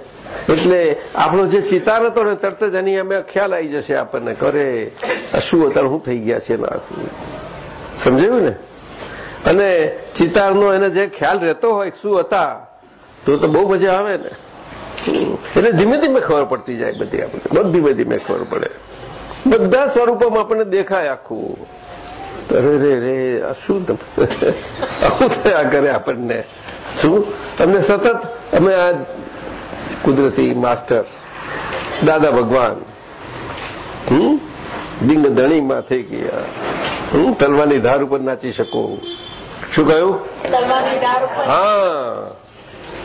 એટલે આપણો જે ચિતાર હતો ને, તરત જ એની અમે ખ્યાલ આવી જશે આપણને કરે શું અત્યારે શું થઈ ગયા છે ના સમજાયું ને? અને ચિતારનો એને જે ખ્યાલ રહેતો હોય શું હતા, તો તો બહુ મજા આવે ને. એટલે ધીમે ધીમે ખબર પડતી જાય બધી આપણે. બધી ધીમે ધીમે ખબર પડે. બધા સ્વરૂપોમાં આપણને દેખાય આખું. અરે રે રે આ શું તમે? આવું થયા કરે આપણને. શું? અમને સતત અમે આ કુદરતી માસ્ટર દાદા ભગવાન હમ? દિંગ ધણીમાં થઈ ગયા. હું તલવાની ધાર ઉપર નાચી શકું. શું કહ્યું? હા.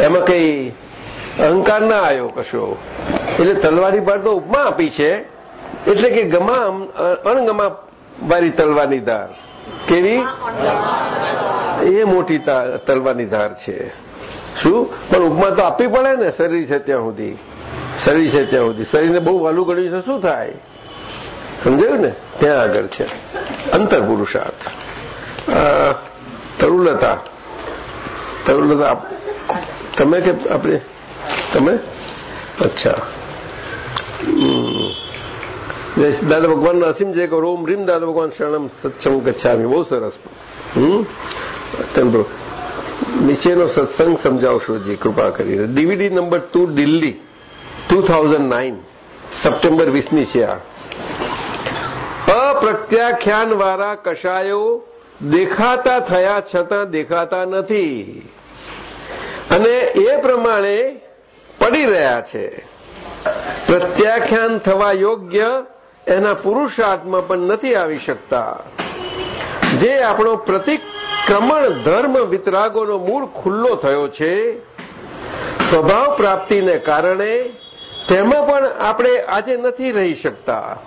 એમાં કઈ અહંકાર ના આવ્યો કશો? એટલે તલવારી પર તો ઉપમા આપી છે. એટલે કે ગમા અણગમા વાળી તલવાની ધાર. કેવી? એ મોટી તલવાની ધાર છે. શું? પણ ઉપમા તો આપવી પડે ને શરીર છે ત્યાં સુધી. શરીર છે ત્યાં સુધી. શરીરને બહુ વાલું ગણ્યું છે, શું થાય? સમજાયું ને? ત્યાં આગળ છે. અંતર પુરુષાર્થ તરુલતા. તરુલતા તમે કે આપણે, તમે? અચ્છા. હમ. દાદા ભગવાનનો અસીમ છે કે ઓમ રીમ દાદા ભગવાન શરણમ સત્સંગ ગચ્છામી બહુ સરસ નીચેનો સત્સંગ સમજાવશો જી કૃપા કરીને DVD number two Delhi two September વીસની છે આ અપ્રત્યાખ્યાન વાળા કશાયો દેખાતા થયા છતાં દેખાતા નથી અને એ પ્રમાણે પડી રહ્યા છે. પ્રત્યાખ્યાન થવા યોગ્ય એના પુરુષાર્થમાં પણ નથી આવી શકતા. જે આપણો પ્રતિક્રમણ ધર્મ વિતરાગોનો મૂળ ખુલ્લો થયો છે, સ્વભાવ પ્રાપ્તિને કારણે તેમાં પણ આપણે આજે નથી રહી શકતા.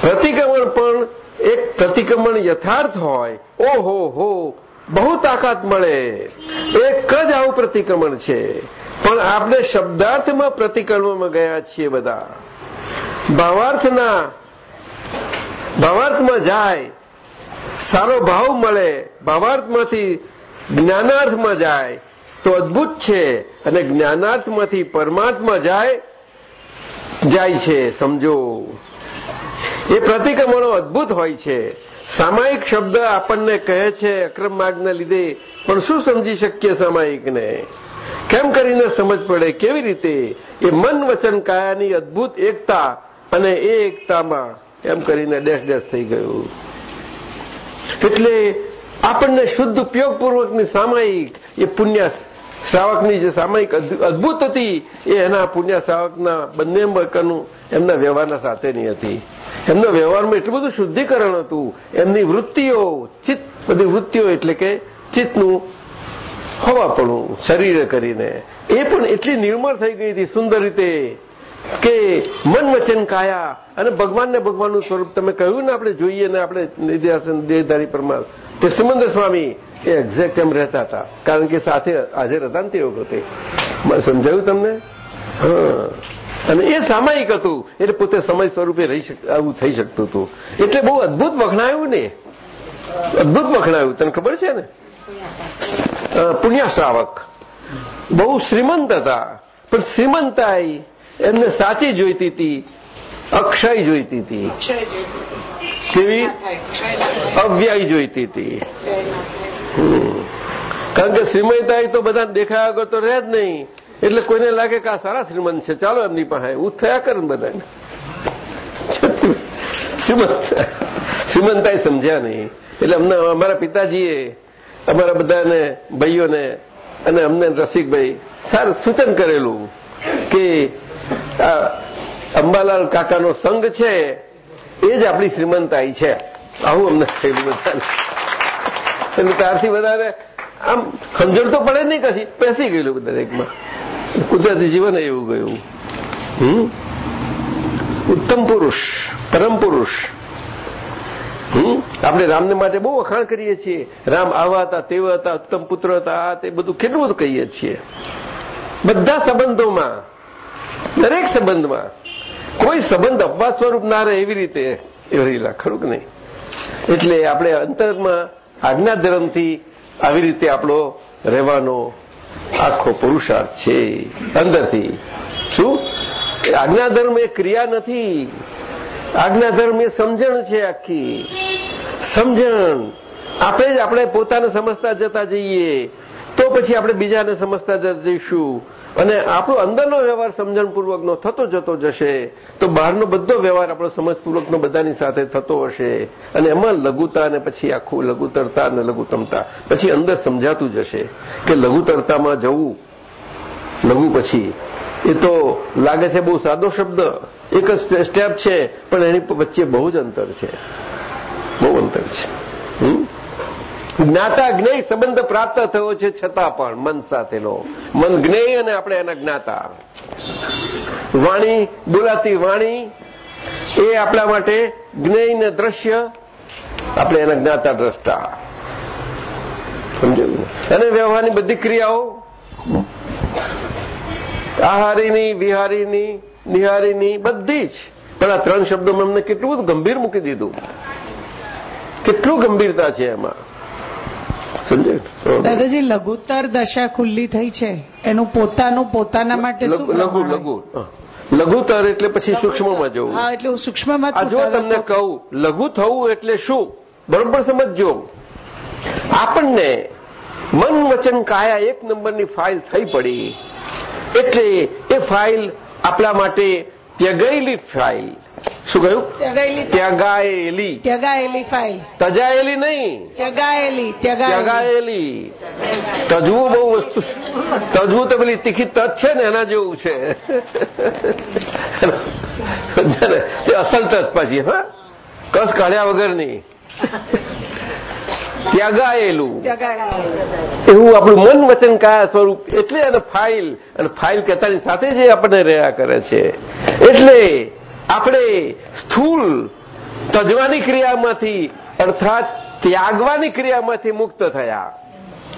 પ્રતિક્રમણ પણ એક પ્રતિક્રમણ યથાર્થ હોય, ઓહો હો, બહુ તાકાત મળે. એક જ આવું પ્રતિક્રમણ છે. પણ આપણે શબ્દાર્થમાં પ્રતિક્રમણમાં ગયા છીએ બધા. ભાવાર્થના ભાવાર્થમાં જાય, સારો ભાવ મળે ભાવાર્થમાંથી જ્ઞાનાર્થમાં જાય, તો અદભુત છે. અને જ્ઞાનાર્થમાંથી પરમાત્મા જાય જાય છે, સમજો. એ પ્રતિક્રમણો અદભુત હોય છે. સામાયિક શબ્દ આપણને કહે છે, અક્રમ માર્ગને લીધે, પણ શું સમજી શકીએ સામાયિકને? કેમ કરીને સમજ પડે? કેવી રીતે? એ મન વચન કાયાની અદભુત એકતા અને એ એકતામાં એમ કરીને ડેશ ડેશ થઈ ગયું. એટલે આપણને શુદ્ધ ઉપયોગપૂર્વકની સામાયિક, એ પુણ્ય શ્રાવકની જે સામાયિક અદભુત હતી, એ એના પુણ્ય શ્રાવકના બંને વર્કનું એમના વ્યવહારના સાથેની હતી. એમના વ્યવહારમાં એટલું બધું શુદ્ધિકરણ હતું. એમની વૃત્તિઓ, ચિત્ત, બધી વૃત્તિઓ એટલે કે ચિત્તનું હવાપણું, શરીરે કરીને. એ પણ એટલી નિર્મળ થઈ ગઈ હતી, સુંદર રીતે. કે મન વચન કાયા. અને ભગવાનને ભગવાનનું સ્વરૂપ તમે કહ્યું ને આપણે જોઈએ ને આપણે નિધ્યાસન દેહધારી પરમાર તે સુમંદર સ્વામી એ એક્ઝેક્ટ એમ રહેતા હતા. કારણ કે સાથે હાજર હતા ને તે વખતે. સમજાયું તમને? અને એ સામાયિક હતું. એટલે પોતે સમય સ્વરૂપે આવું થઈ શકતું હતું. એટલે બહુ અદભુત વખણાયું ને. અદભુત વખણાયું. તને ખબર છે ને? પુણ્યાશ્રાવક. બહુ શ્રીમંત હતા. પણ શ્રીમંતાઈ એમને સાચી જોઈતી હતી અક્ષય જોઈતી હતી. કેવી? અવ્યય જોઈતી હતી. કારણ કે શ્રીમંતાઈ તો બધા દેખાયા વગર તો રહે જ નહીં. એટલે કોઈને લાગે કે આ સારા શ્રીમંત છે. ચાલો એમની પાસે એવું થયા કરે ને બધાને. શ્રીમંતાઈ સમજ્યા નહીં. એટલે અમને અમારા પિતાજીએ અમારા બધાને ભાઈઓને અને અમને રસિકભાઈ સારું સૂચન કરેલું કે અંબાલાલ કાકાનો સંઘ છે, એ જ આપણી શ્રીમંતાઈ છે. આવું અમને થયેલું બધાને. એટલે ત્યારથી વધારે આમ સમજણ તો પડે નહીં કશી પેસી ગયેલું દરેકમાં કુદરતી જીવન એવું ગયું. હમ? ઉત્તમ પુરુષ, પરમ પુરુષ. હમ? આપણે રામને માટે બહુ વખાણ કરીએ છીએ. રામ આવા હતા તેવા હતા, ઉત્તમ પુત્ર હતા તે બધું કેટલું બધું કહીએ છીએ. બધા સંબંધોમાં દરેક સંબંધમાં. કોઈ સંબંધ અપવાદ સ્વરૂપ ના રહે એવી રીતે રહેલા ખરું કે નહીં? એટલે આપણે અંતરમાં આજ્ઞા ધર્મથી આવી રીતે આપણો રહેવાનો આખો પુરુષાર્થ છે. અંદરથી. શું? આજ્ઞા ધર્મ એ ક્રિયા નથી. આજ્ઞા ધર્મ એ સમજણ છે આખી. સમજણ. આપણે જ, આપણે પોતાને સમજતા જતા જઈએ. તો પછી આપણે બીજાને સમજતા જઈશું. અને આપણો અંદરનો વ્યવહાર સમજણપૂર્વકનો થતો જતો જશે, તો બહારનો બધો વ્યવહાર આપણો સમજપૂર્વકનો બધાની સાથે થતો હશે. અને એમાં લઘુતા અને પછી આખું લઘુતરતા અને લઘુત્તમતા. પછી અંદર સમજાતું જશે કે લઘુતરતામાં જવું, લઘુ પછી. એ તો લાગે છે બહુ સાદો શબ્દ. એક જ સ્ટેપ છે, પણ એની વચ્ચે બહુ જ અંતર છે. બહુ અંતર છે. હમ? જ્ઞાતા જ્ઞેય સંબંધ પ્રાપ્ત થયો છે છતાં પણ મન સાથેનો મન જ્ઞેય અને આપણે એના જ્ઞાતા. વાણી, બોલાતી વાણી, એ આપણા માટે જ્ઞેય ને દ્રશ્ય. આપણે એના જ્ઞાતા દ્રષ્ટા. સમજાયું? અને વ્યવહારની બધી ક્રિયાઓ. આહારીની, વિહારીની, નિહારીની બધી જ. પણ આ ત્રણ શબ્દોમાં અમને કેટલું બધું ગંભીર મૂકી દીધું. કેટલું ગંભીરતા છે એમાં. સમજાયું દાદાજી લઘુત્તર દશા ખુલ્લી થઈ છે. એનું પોતાનું પોતાના માટે શું લઘુ લઘુ. લઘુતર એટલે પછી સૂક્ષ્મમાં જવું. હા એટલે સૂક્ષ્મમાં જો તમને કહું લઘુ થવું એટલે શું? બરોબર સમજજો. આપણને મન વચન કાયા એક નંબરની ફાઇલ થઈ પડી. એટલે એ ફાઇલ આપણા માટે ત્યગાયેલી ફાઇલ. શું કહ્યું? ત્યગાયેલી ત્યાગાયેલી. ફાઇલ તજાયેલી નહીં. ત્યગાયેલી ત્યાગાયેલી. તજવું બહુ વસ્તુ તજવું તો પેલી તીખી તજ છે ને એના જેવું છે. તે અસલ તજ પાછી હા? કસ કાઢ્યા વગરની. ત્યાગાયેલું. એવું આપણું મન વચન કયા સ્વરૂપ એટલે અને ફાઇલ અને ફાઇલ કહેતાની સાથે જે આપણને રહ્યા કરે છે. એટલે આપણે સ્થૂળ તજવાની ક્રિયામાંથી અર્થાત ત્યાગવાની ક્રિયામાંથી મુક્ત થયા.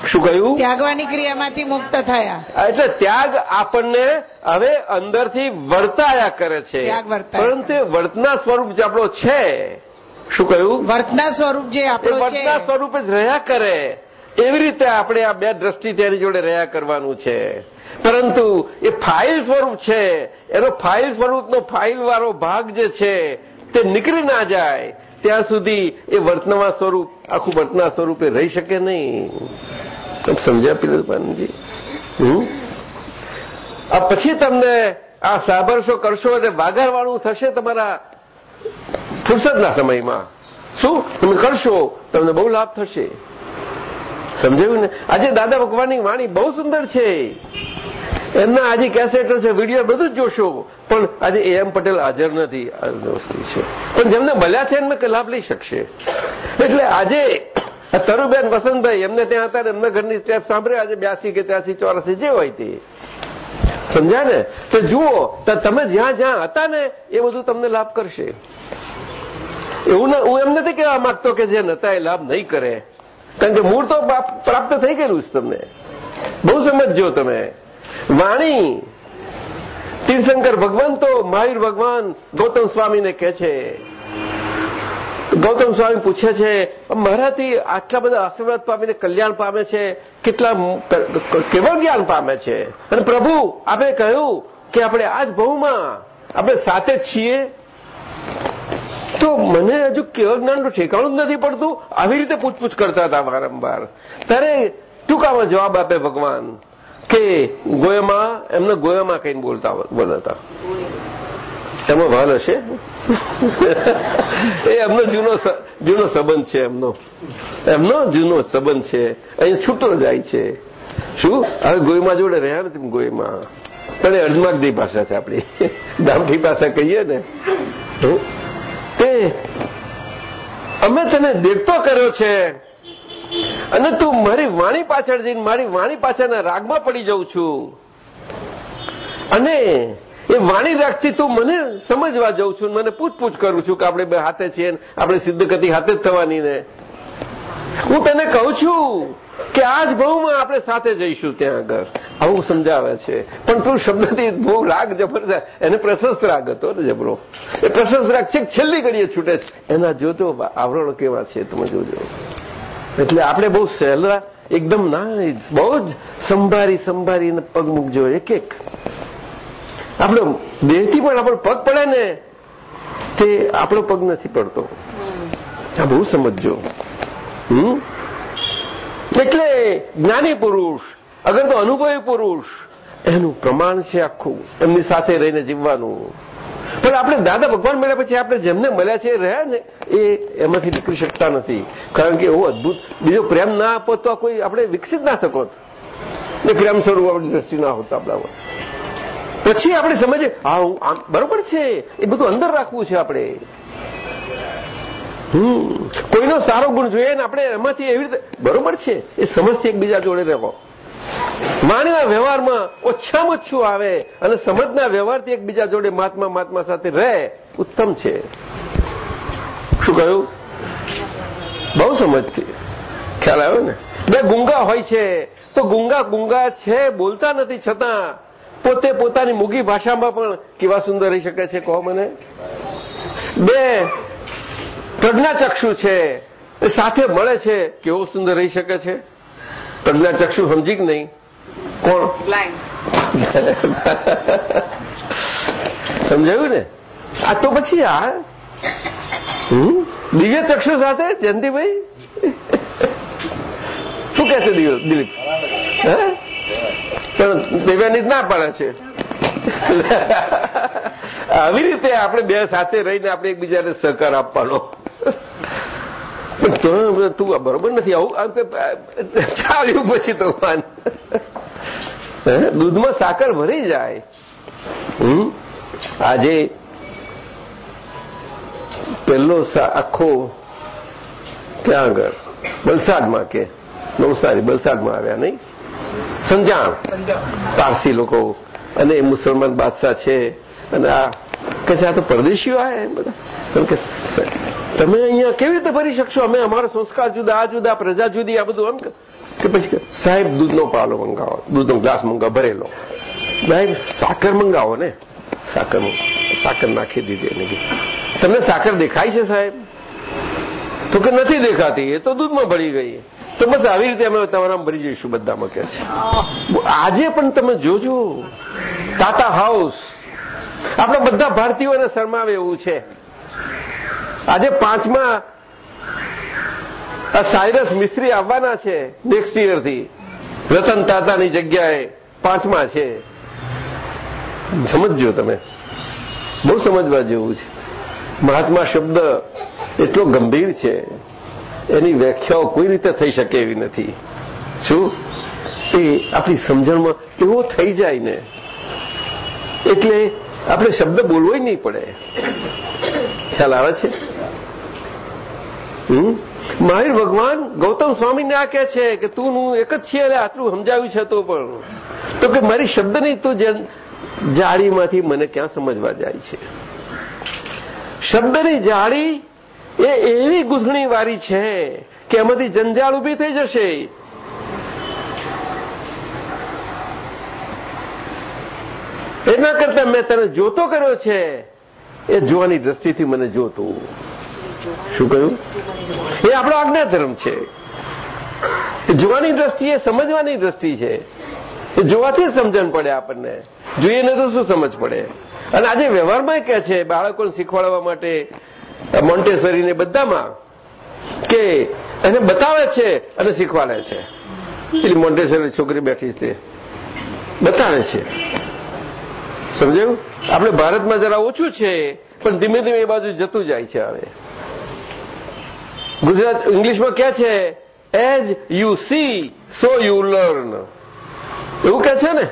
શું કહ્યું? ત્યાગવાની ક્રિયામાંથી મુક્ત થયા. એટલે ત્યાગ આપણને હવે અંદરથી વર્તાયા કરે છે. પરંતુ વર્તના સ્વરૂપ જે આપણો છે શું કહ્યું? વર્તના સ્વરૂપ જે આપણે આપણો છે. વર્તના સ્વરૂપે જ રહ્યા કરે. એવી રીતે આપણે આ બે દ્રષ્ટિ તેની જોડે રહ્યા કરવાનું છે. પરંતુ એ ફાઇલ સ્વરૂપ છે. એનો ફાઇલ સ્વરૂપનો ફાઇલ વાળો ભાગ જે છે, તે નીકળી ના જાય. ત્યાં સુધી એ વર્તનવા સ્વરૂપ, આખું વર્તના સ્વરૂપે રહી શકે નહીં. સમજ્યા હમ? આ પછી તમને આ સાંભળશો, કરશો અને વાઘારવાળું થશે તમારા ફુરસદના સમયમાં. શું? તમે કરશો, તમને બહુ લાભ થશે. સમજાયું ને? આજે દાદા ભગવાનની વાણી બહુ સુંદર છે. એમના આજે કેસેટ છે વીડિયો બધું જોશો. પણ આજે એ એમ પટેલ હાજર નથી વસ્તુ છે. પણ જેમને મળ્યા છે એમને લાભ લઈ શકશે. એટલે આજે તરુબેન વસંતભાઈ એમને ત્યાં હતા એમના ઘરની સ્ટેપ સાંભળ્યો, આજે બ્યાસી કે ત્યાસી, ચોરાસી જે હોય તે. સમજ્યા ને? તો જુઓ, તો તમે જ્યાં જ્યાં હતા ને, એ બધું તમને લાભ કરશે. એવું હું એમ નથી કહેવા માંગતો કે જે નતા એ લાભ નહીં કરે. કારણ કે મૂળ તો પ્રાપ્ત થઈ ગયેલું છે તમને. બહુ સમજજો તમે. વાણી. તીર્થંકર ભગવાન તો મહાવીર ભગવાન ગૌતમ સ્વામીને કહે છે. ગૌતમ સ્વામી પૂછે છે મારાથી આટલા બધા આશીર્વાદ પામીને કલ્યાણ પામે છે? કેટલા મ- ક- ક- કેવળ જ્ઞાન પામે છે? અને પ્રભુ આપણે કહ્યું કે આપણે આજ બહુમાં, આપણે સાથે જ છીએ. તો મને હજુ કેવળ જ્ઞાનનું ઠેકાણું જ નથી પડતું. આવી રીતે પૂછપૂછ કરતા હતા વારંવાર. ત્યારે ટૂંકામાં જવાબ આપે ભગવાન કે ગોયમાં, એમને ગોયમાં કહીને બોલતા બોલાતા. એમાં ભાન હશે? એ એમનો જૂનો જૂનો સંબંધ છે એમનો. એમનો જૂનો સંબંધ છે. અહીં છૂટો જાય છે. શું? હવે ગોયમાં જોડે રહ્યા નથી ગોયમાં. પણ અર્ધમાગધી ભાષા છે આપણી. ગામઠી ભાષા કહીએ ને. તે અમે તને દેખતો કર્યો છે. અને તું મારી વાણી પાછળ જઈને મારી વાણી પાછળના રાગમાં પડી જાઉં છું. અને એ વાણી રાખતી તું મને સમજવા જઉં છું મને પૂછપૂછ કરું છું કે આપણે બે હાથે છીએ આપણે સિદ્ધ ગતિ હાથે જ થવાની ને. હું તને કહું છું કે આજ બહુમાં આપણે સાથે જઈશું ત્યાં આગળ. આવું સમજાવે છે. પણ પેલું શબ્દથી બહુ રાગ જબરજસ્ત. એને પ્રશસ્ત રાગ હતો ને જબરો. એ પ્રશસ્ત રાગ છે છેલ્લી ઘડીએ છૂટે છે. એના જોજો આવરણ કેવા છે તમે જોજો. એટલે આપણે બહુ સહેલા, એકદમ ના બહુ જ સંભારી સંભારીને પગ મૂકજો એક એક આપણો દેહથી પણ આપણો પગ પડે ને તે આપણો પગ નથી પડતો. આ બહુ સમજજો. હમ? એટલે જ્ઞાની પુરુષ, અગર તો અનુભવી પુરુષ, એનું પ્રમાણ છે આખું, એમની સાથે રહીને જીવવાનું. પણ આપણે દાદા ભગવાન મળ્યા પછી આપણે જેમને મળ્યા છે, રહ્યા ને, એ એમાંથી નીકળી શકતા નથી. કારણ કે એવો અદભુત, બીજો પ્રેમ ના આપો તો કોઈ આપણે વિકસિત ના શકો. એ પ્રેમ સ્વરૂપ આપણી દ્રષ્ટિ ના હોતા આપણામાં. પછી આપણે સમજીએ હા આમ, બરોબર છે. એ બધું અંદર રાખવું છે આપણે. કોઈનો સારો ગુણ જોઈએ ને આપણે એમાંથી એવી રીતે બરોબર છે. એ સમજથી એકબીજા જોડે રહેવો. માનના વ્યવહારમાં ઓછામાં ઓછું આવે અને સમજના વ્યવહારથી એકબીજા જોડે મહાત્મા મહાત્મા સાથે રહે, ઉત્તમ છે. શું કહ્યું? બહુ સમજથી. ખ્યાલ આવ્યો ને? બે ગુંગા હોય છે. તો ગુંગા ગુંગા છે, બોલતા નથી છતાં પોતે પોતાની મૂગી ભાષામાં પણ કેવા સુંદર રહી શકે છે, કહો મને. બે પ્રજ્ઞાચક્ષુ છે. એ સાથે મળે છે કેવો સુંદર રહી શકે છે? પ્રજ્ઞાચક્ષુ સમજી કે નહીં? કોણ? સમજાયું ને? આ તો પછી આ દિવ્ય ચક્ષુ સાથે? જયંતિભાઈ? શું કે છે દિલીપ? પણ દિવ્યાની જ ના પાડે છે. આવી રીતે આપણે બે સાથે રહીને આપણે એકબીજાને સહકાર આપવાનો. તું બરોબર નથી. આવું ચાલ્યું પછી તો માન દૂધમાં સાકર ભરી જાય. આજે પહેલો આખો ક્યાં આગળ? વલસાડમાં કે? નવસારી વલસાડમાં આવ્યા નહીં? સંજાણ. પારસી લોકો અને મુસલમાન બાદશાહ છે. અને આ કે આ તો પરદેશીઓ આવ્યા બધા. તમે અહીંયા કેવી રીતે ભરી શકશો? અમે અમારા સંસ્કાર જુદા, આ જુદા, પ્રજા જુદી, આ બધું એમ કે. પછી સાહેબ, દૂધનો પાલો મંગાવો, દૂધનો ગ્લાસ મંગાવો, ભરેલો. સાહેબ, સાકર મંગાવો ને. સાકર સાકર નાખી દીધી એને તમને સાકર દેખાય છે, સાહેબ? તો કે નથી દેખાતી, એ તો દૂધમાં ભળી ગઈ. તો બસ આવી રીતે અમે તમારા ભરી જઈશું બધામાં કે છે. આજે પણ તમે જોજો. તાતા હાઉસ આપણા બધા ભારતીયોને શરમાવે એવું છે. આજે પાંચમા સાયરસ મિસ્ત્રી આવવાના છે નેક્સ્ટ યરથી રતન તાતાની જગ્યાએ પાંચમા છે. સમજજો તમે. બહુ સમજવા જેવું છે. મહાત્મા શબ્દ એટલો ગંભીર છે. એની વ્યાખ્યાઓ કોઈ રીતે થઈ શકે એવી નથી. શું? એ આપણી સમજણમાં એવો થઈ જાય ને. એટલે આપણે શબ્દ બોલવો નહીં પડે. ખ્યાલ આવે છે? મહાવીર ભગવાન ગૌતમ સ્વામીને આ કે છે કે તું હું એક જ છીએ એટલે આટલું સમજાવ્યું છે તો પણ. તો કે મારી શબ્દની તું જાળીમાંથી મને ક્યાં સમજવા જાય છે? શબ્દની જાળી એ એવી ગૂંથણી વારી છે કે એમાંથી જંજાળ ઊભી થઈ જશે. એના કરતા મેં તને જોતો કર્યો છે. એ જોવાની દ્રષ્ટિથી મને જોતું શું કહ્યું? એ આપણો આજ્ઞા ધર્મ છે જોવાની દ્રષ્ટિ એ સમજવાની દ્રષ્ટિ છે. એ જોવાથી સમજણ પડે આપણને. જોઈએ ને તો શું સમજ પડે? અને આજે વ્યવહારમાં કહે છે, બાળકોને શીખવાડવા માટે મોન્ટેસરીને બધામાં કે એને બતાવે છે અને શીખવાડે છે. એટલે મોન્ટેસરી છોકરી બેઠી છે. બતાવે છે. સમજાયું? આપણે ભારતમાં જરા ઓછું છે, પણ ધીમે ધીમે એ બાજુ જતું જાય છે હવે. ગુજરાત ઇંગ્લિશમાં ક્યાં છે as you see so you learn એવું કે છે ને?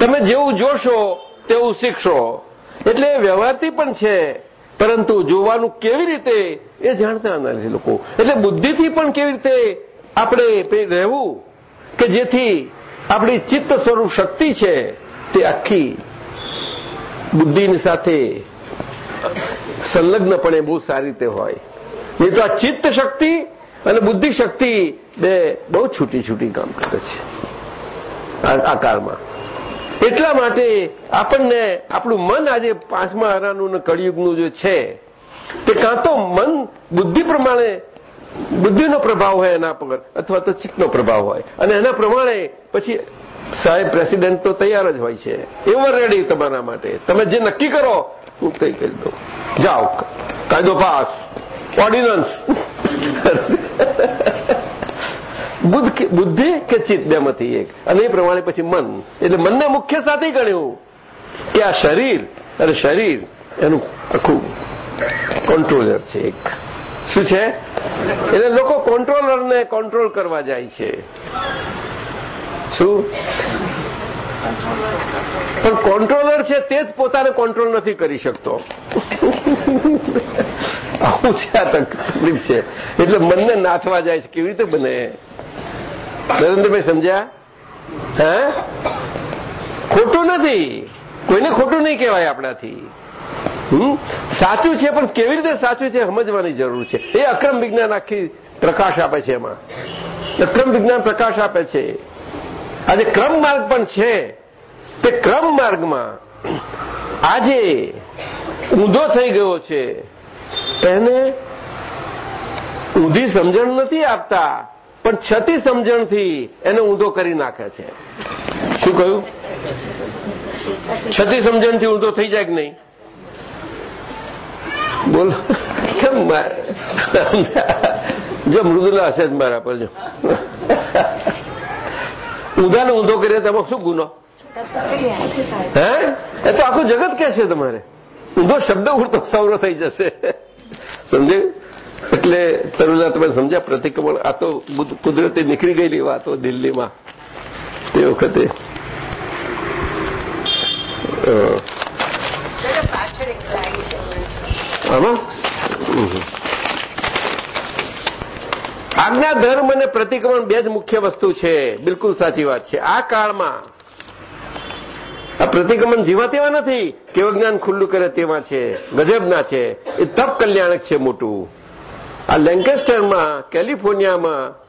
તમે જેવું જોશો, તેવું શીખશો. એટલે વ્યવહારથી પણ છે. પરંતુ જોવાનું કેવી રીતે એ જાણતા નથી લોકો. એટલે બુદ્ધિથી પણ કેવી રીતે આપણે રહેવું કે જેથી આપણી ચિત્ત સ્વરૂપ શક્તિ છે તે આખી બુદ્ધિની સાથે સંલગ્નપણે બહુ સારી રીતે હોય. નહીં તો આ ચિત્ત શક્તિ અને બુદ્ધિ શક્તિ બે બહુ છૂટી છૂટી કામ કરે છે આ કાળમાં. એટલા માટે આપણને આપણું મન આજે પાંચમા હરાનું કળિયુગનું જે છે, તે કાં તો મન બુદ્ધિ પ્રમાણે બુદ્ધિનો પ્રભાવ હોય એના પર, અથવા તો ચિત્તનો પ્રભાવ હોય. અને એના પ્રમાણે પછી સાહેબ પ્રેસિડેન્ટ તો તૈયાર જ હોય છે. એવર રેડી તમારા માટે. તમે જે નક્કી કરો, હું તય કરી દઉં. જાઓ. કાયદો પાસ. ઓર્ડિનન્સ બુદ્ધિ કે ચિત્ત બેમાંથી એક? અને એ પ્રમાણે પછી મન. એટલે મનને મુખ્ય સાથે ગણ્યું. કે આ શરીર અને શરીર એનું આખું કંટ્રોલર છે એક. શું છે? એટલે લોકો કોન્ટ્રોલરને કંટ્રોલ કરવા જાય છે. શું? પણ કોન્ટ્રોલર છે તે જ પોતાને કંટ્રોલ નથી કરી શકતો. આવું છે આ તકલીફ છે. એટલે મનને નાથવા જાય છે. કેવી રીતે બને? નરેન્દ્રભાઈ સમજ્યા? હે? ખોટું નથી. કોઈને ખોટું નહીં કહેવાય આપણાથી. સાચું છે, પણ કેવી રીતે સાચું છે સમજવાની જરૂર છે. એ અક્રમ વિજ્ઞાન આખી પ્રકાશ આપે છે એમાં. અક્રમ વિજ્ઞાન પ્રકાશ આપે છે. આજે ક્રમ માર્ગ પણ છે. તે ક્રમ માર્ગમાં આજે ઊંધો થઈ ગયો છે. એને ઊંધી સમજણ નથી આપતા. પણ છતી સમજણથી એને ઊંધો કરી નાખે છે. શું કહ્યું? છતી સમજણથી ઊંધો થઈ જાય કે નહીં? બોલો. કેમ જો મૃદુલા હશે જ મારા પર જો. ઊંધાને ઊંધો કરીએ તેમાં શું ગુનો? હે? એ તો આખું જગત કે છે તમારે. ઊંધો શબ્દ ઉડતો સૌરો થઈ જશે. સમજાયું? એટલે તરુલા તમે સમજ્યા પ્રતિક્રમણ? આ તો કુદરતી નીકળી ગયેલી વાતો દિલ્હીમાં તે વખતે. આજ્ઞા, ધર્મ અને પ્રતિક્રમણ બે જ મુખ્ય વસ્તુ છે. બિલકુલ સાચી વાત છે. આ કાળમાં આ પ્રતિક્રમણ જીવા તેવા નથી. કેવું જ્ઞાન ખુલ્લું કરે તેવા છે. ગજબના છે. એ તપ કલ્યાણક છે મોટું. આ લેન્કેસ્ટરમાં કેલિફોર્નિયામાં,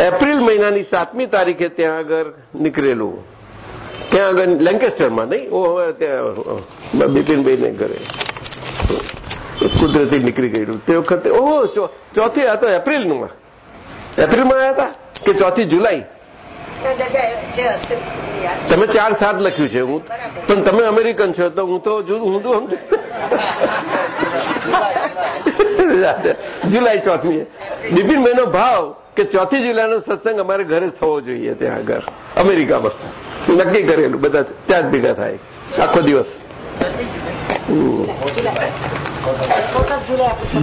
એપ્રિલ મહિનાની સાતમી તારીખે ત્યાં આગળ નીકળેલું. ત્યાં આગળ લેન્કેસ્ટરમાં નહીં, ઓ, હવે ત્યાં બિપિનભાઈને ઘરે. કુદરતી નીકળી ગયેલું. તે વખતે, ઓહો ચોથી, આ તો એપ્રિલનું. એપ્રિલમાં આવ્યા હતા કે ચોથી જુલાઈ? તમે ચાર સાત લખ્યું છે હું. પણ તમે અમેરિકન છો તો હું તો હું તો જુલાઈ ચોથમી. બિપિન મહિનો ભાવ કે ચોથી જુલાઈનો સત્સંગ અમારે ઘરે થવો જોઈએ ત્યાં આગળ. અમેરિકામાં. નક્કી કરેલું બધા ત્યાં જ ભેગા થાય. આખો દિવસ.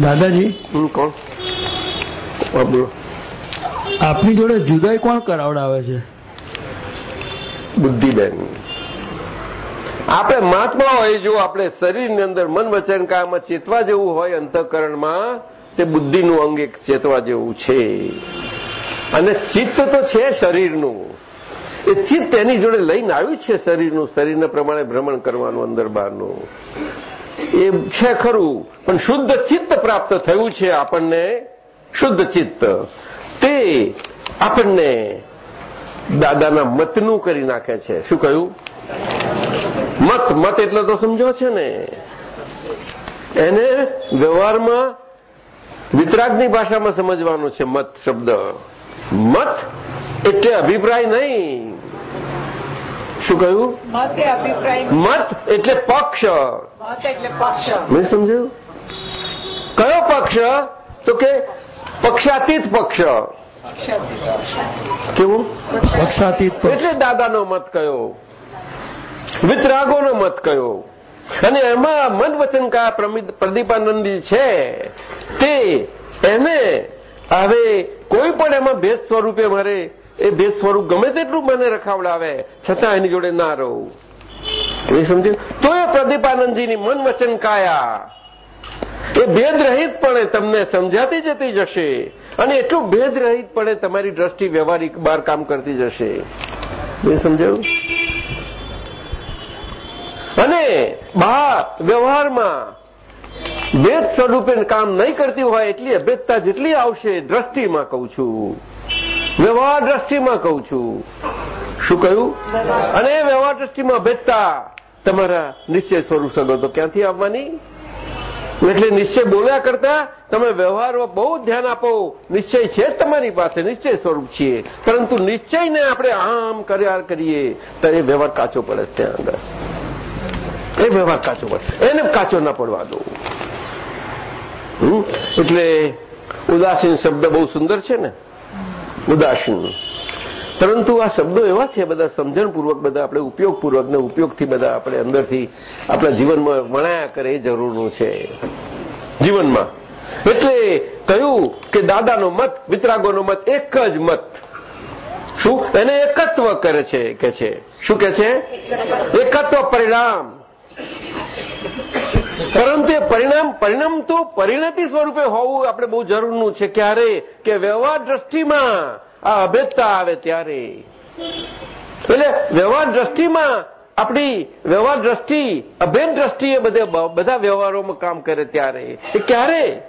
દાદાજી? કોણ? બોલો. આપની જોડે જુદાઈ કોણ કરાવડાવે છે? બુદ્ધિબેન. આપણે મહાત્મા હોય, જો આપણે શરીરની અંદર મન વચન કામમાં ચેતવા જેવું હોય, અંતઃકરણમાં, તે બુદ્ધિનું અંગ એક ચેતવા જેવું છે. અને ચિત્ત તો છે શરીરનું. એ ચિત્ત એની જોડે લઈને આવ્યું છે શરીરનું. શરીરના પ્રમાણે ભ્રમણ કરવાનું, અંદર બહારનું. એ છે ખરું. પણ શુદ્ધ ચિત્ત પ્રાપ્ત થયું છે આપણને. શુદ્ધ ચિત્ત. તે આપણને દાદાના મતનું કરી નાખે છે. શું કહ્યું? મત મત એટલે તો સમજો છે ને. એને વ્યવહારમાં વિતરાગની ભાષામાં સમજવાનો છે મત શબ્દ. મત એટલે અભિપ્રાય નહીં. શું કહ્યું? મત એ અભિપ્રાય મત એટલે પક્ષ. મત એટલે પક્ષ. મેં સમજાયું? કયો પક્ષ? તો કે પક્ષાતીત પક્ષ. કેવું? પક્ષાતીત એટલે દાદાનો મત કયો? વિતરાગોનો મત કયો? અને એમાં મન વચનકાર પ્રદીપાનંદી છે તે એને હવે કોઈ પણ એમાં ભેદ સ્વરૂપે મારે એ ભેદ સ્વરૂપ ગમે તેટલું મને રખાવડાવે છતાં એની જોડે ના રહું. એ સમજ્યું તો એ પ્રદીપાનંદજીની મન વચન કાયા. એ ભેદરહિતપણે તમને સમજાતી જતી જશે. અને એટલું ભેદરહિતપણે તમારી દ્રષ્ટિ વ્યવહારિક બહાર કામ કરતી જશે. એ સમજાયું? અને બહાર વ્યવહારમાં ભેદ સ્વરૂપે કામ નહીં કરતી હોય એટલી અભેદતા જેટલી આવશે દ્રષ્ટિમાં કહું છું. વ્યવહાર દ્રષ્ટિમાં કહું છું. શું કહ્યું? અને વ્યવહાર દ્રષ્ટિમાં અભેદતા તમારા નિશ્ચય સ્વરૂપ સગો તો ક્યાંથી આવવાની? એટલે નિશ્ચય બોલ્યા કરતા તમે વ્યવહારમાં બહુ ધ્યાન આપો. નિશ્ચય છે તમારી પાસે, નિશ્ચય સ્વરૂપ છીએ. પરંતુ નિશ્ચયને આપણે આમ કર્યા કરીએ તો એ વ્યવહાર કાચો પડે છે ત્યાં આગળ. એ વ્યવહાર કાચો પડે. એને કાચો ના પડવા દો? એટલે ઉદાસીન શબ્દ બહુ સુંદર છે ને? ઉદાસીન. પરંતુ આ શબ્દો એવા છે બધા સમજણપૂર્વક, બધા આપણે ઉપયોગપૂર્વક ને ઉપયોગથી બધા આપણે અંદરથી આપણા જીવનમાં વણાયા કરે એ જરૂરનું છે. જીવનમાં. એટલે કહ્યું કે દાદાનો મત, વિતરાગોનો મત એક જ મત. શું? એને એકત્વ કરે છે, કે છે. શું કે છે? એકત્વ પરિણામ. પરંતુ એ પરિણામ પરિણામ તો પરિણતિ સ્વરૂપે હોવું આપણે બહુ જરૂરનું છે. ક્યારે? કે વ્યવહાર દ્રષ્ટિમાં. આ અભેદતા આવે ત્યારે. એટલે વ્યવહાર દ્રષ્ટિમાં આપણી વ્યવહાર દ્રષ્ટિ, અભેદ દ્રષ્ટિએ બધે બધા વ્યવહારોમાં કામ કરે ત્યારે. એ ક્યારે?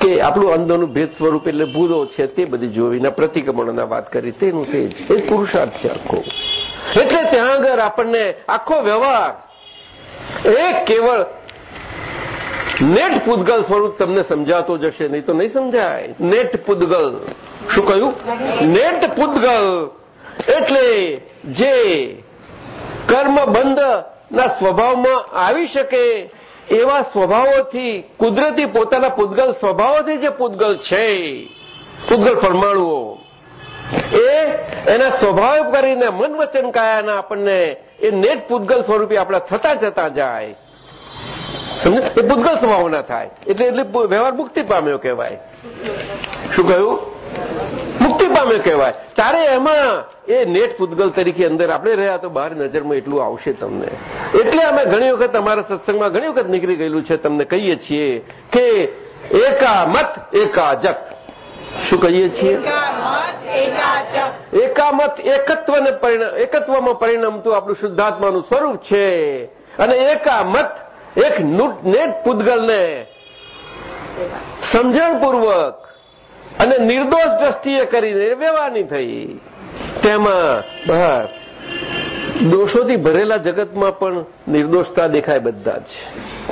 કે આપણું અંદરનું ભેદ સ્વરૂપ એટલે ભૂલો છે તે બધી જોઈને પ્રતિક્રમણના વાત કરી. તેનું તે જ. એ પુરુષાર્થ છે આખો. એટલે ત્યાં આગળ આપણને આખો વ્યવહાર એ કેવળ નેટ પૂદગલ સ્વરૂપ તમને સમજાતો જશે, નહીં તો નહીં સમજાય. નેટ પૂદગલ શું કહ્યું? નેટ પૂદગલ એટલે જે કર્મ બંધ ના સ્વભાવમાં આવી શકે એવા સ્વભાવોથી કુદરતી પોતાના પૂદગલ સ્વભાવોથી જે પૂદગલ છે પૂદગલ પરમાણુઓ, એ એના સ્વભાવ કરીને મન વચન કાયાના આપણને એ નેટ પૂદગલ સ્વરૂપે આપણા થતા જતા જાય. એ ભૂતગલ સંભાવના થાય. એટલે એટલે વ્યવહાર મુક્તિ પામ્યો કહેવાય. શું કહ્યું? મુક્તિ પામ્યો કહેવાય. તારે એમાં એ નેટ પૂતગલ તરીકે અંદર આપણે રહ્યા તો બહાર નજરમાં એટલું આવશે તમને. એટલે અમે ઘણી વખત અમારા સત્સંગમાં ઘણી વખત નીકળી ગયેલું છે તમને કહીએ છીએ કે એકા મત એકા જગત શું કહીએ છીએ? એકામત એકત્વને પરિણામ એકત્વમાં પરિણમતું આપણું શુદ્ધાત્માનું સ્વરૂપ છે. અને એકામત એક નેટ પૂતગલને સમજણપૂર્વક અને નિર્દોષ દ્રષ્ટિએ કરીને વ્યવહારની થઈ. તેમાં બહાર, દોષોથી ભરેલા જગતમાં પણ નિર્દોષતા દેખાય બધા જ.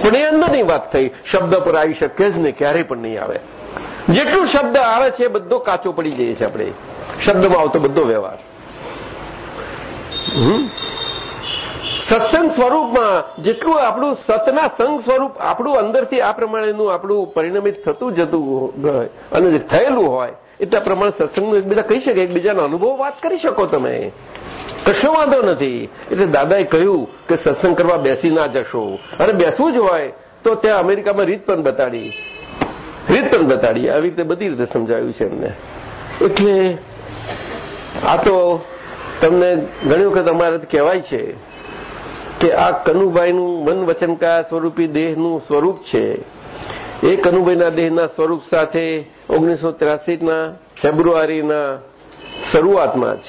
પણ એ અંદરની વાત થઈ. શબ્દ પર આવી શકે જ નહીં ક્યારેય પણ નહીં આવે. જેટલું શબ્દ આવે છે બધો કાચો પડી જઈએ છે આપણે. શબ્દમાં આવતો બધો વ્યવહાર. સત્સંગ સ્વરૂપમાં જેટલું આપણું સતના સંગ સ્વરૂપ આપણું અંદરથી આ પ્રમાણેનું આપણું પરિણમિત થતું જતું હોય અને થયેલું હોય એટલા પ્રમાણે સત્સંગનું એકબીજા કહી શકે, એકબીજાનો અનુભવ વાત કરી શકો તમે. કશો વાંધો નથી. એટલે દાદાએ કહ્યું કે સત્સંગ કરવા બેસી ના જશો. અને બેસવું જ હોય, તો ત્યાં અમેરિકામાં રીત પણ બતાડી. રીત પણ બતાડી. આવી રીતે બધી રીતે સમજાવ્યું છે એમને. એટલે આ તો તમને ઘણી વખત અમારે કહેવાય છે કે આ કનુભાઈનું મન વચનકા સ્વરૂપી દેહનું સ્વરૂપ છે. એ કનુભાઈના દેહના સ્વરૂપ સાથે ઓગણીસો ત્રાસીના ફેબ્રુઆરીના શરૂઆતમાં જ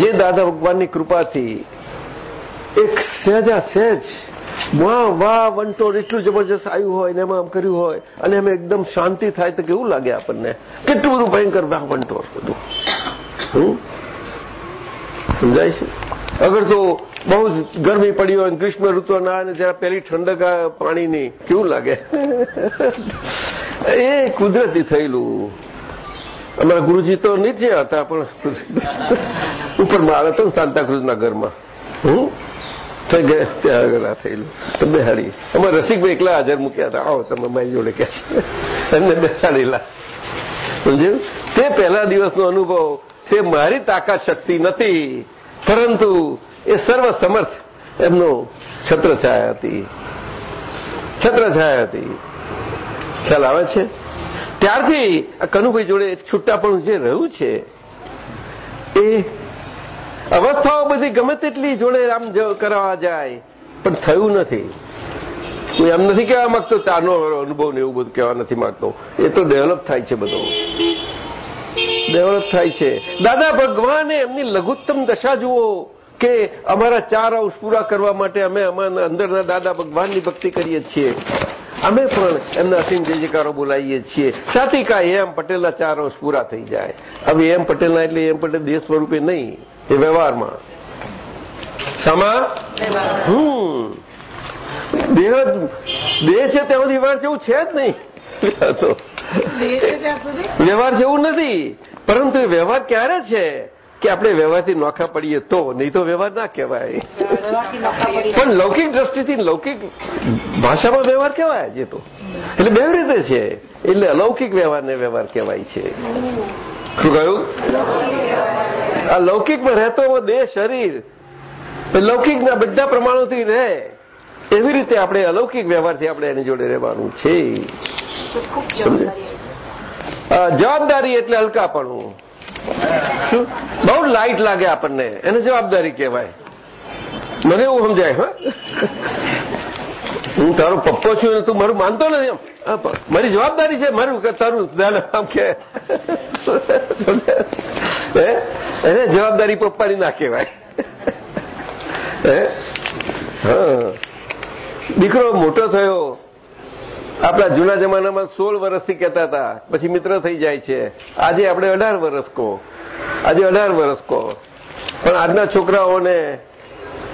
જે દાદા ભગવાનની કૃપાથી એક સહેજા સહેજ વાહ વાહ વંટોર એટલું જબરજસ્ત આવ્યું હોય ને એમાં આમ કર્યું હોય અને એમ એકદમ શાંતિ થાય તો કેવું લાગે આપણને? કેટલું બધું ભયંકર વાહ વંટોર બધું. સમજાય છે? અગર તો બહુ જ ગરમી પડી હોય ગ્રીષ્મ ઋતુ ના અને જરા પેલી ઠંડક પાણીની કેવું લાગે? એ કુદરતી થયેલું. અમારા ગુરુજી તો નીચે હતા, પણ ઉપર માળ તો સાંતાક્રુઝના ઘરમાં. હું બેહાડી. અમારે રસિકભાઈ એકલા હાજર મૂક્યા હતા. આવો, તમે મારી જોડે કે છે. એમને બેસાડેલા સમજ્યું? તે પહેલા દિવસનો અનુભવ. તે મારી તાકાત શક્તિ નથી. પરંતુ એ સર્વ સમર્થ એમનો છત્રછાયા હતી. છત્રછાયા હતી. ખ્યાલ આવે છે? ત્યારથી આ કનુભાઈ જોડે છૂટાપણું જે રહ્યું છે, એ અવસ્થાઓ બધી ગમે તેટલી જોડે આમ કરવા જાય, પણ થયું નથી. હું એમ નથી કહેવા માંગતો તારનો અનુભવ ને એવું બધું કહેવા નથી માંગતો. એ તો ડેવલપ થાય છે બધો. ડેવલપ થાય છે. દાદા ભગવાને એમની લઘુત્તમ દશા જુઓ. કે અમારા ચાર અંશ પૂરા કરવા માટે અમે અમારા અંદરના દાદા ભગવાનની ભક્તિ કરીએ છીએ. અમે પણ એમના અસીમ જય જયકારો બોલાવીએ છીએ. સાતિકા એમ પટેલના ચાર અંશ પૂરા થઈ જાય. હવે એમ પટેલના એટલે એમ પટેલ દેશ સ્વરૂપે નહીં એ વ્યવહારમાં. સમા? હમ. દેહ દેહ છે ત્યાં સુધી વ્યવહાર જેવું છે જ નહીં. વ્યવહાર જેવું નથી. પરંતુ વ્યવહાર ક્યારે છે? કે આપણે વ્યવહારથી નોખા પડીએ તો નહીં તો વ્યવહાર ના કહેવાય. પણ લૌકિક દ્રષ્ટિથી લૌકિક ભાષામાં વ્યવહાર કહેવાય જે તો. એટલે બે રીતે છે. એટલે અલૌકિક વ્યવહારને વ્યવહાર કહેવાય છે. શું કહ્યું? આ લૌકિકમાં રહેતો દેહ શરીર લૌકિકના બધા પ્રમાણોથી રહે. એવી રીતે આપણે અલૌકિક વ્યવહારથી આપણે એની જોડે રહેવાનું છે. જવાબદારી એટલે હલકાપણું. શું? બહુ લાઇટ લાગે આપણને. એને જવાબદારી કહેવાય. મને એવું સમજાય, હા. હું તારો પપ્પો છું અને તું મારું માનતો નથી એમ. મારી જવાબદારી છે મારું તારું. ધ્યાન આમ કે. એને જવાબદારી પપ્પાની ના કહેવાય. દીકરો મોટો થયો. આપણા જૂના જમાનામાં સોળ વર્ષથી કહેતા હતા, પછી મિત્ર થઈ જાય છે. આજે આપણે અઢાર વર્ષ કહો આજે અઢાર વર્ષ કહો પણ આજના છોકરાઓને,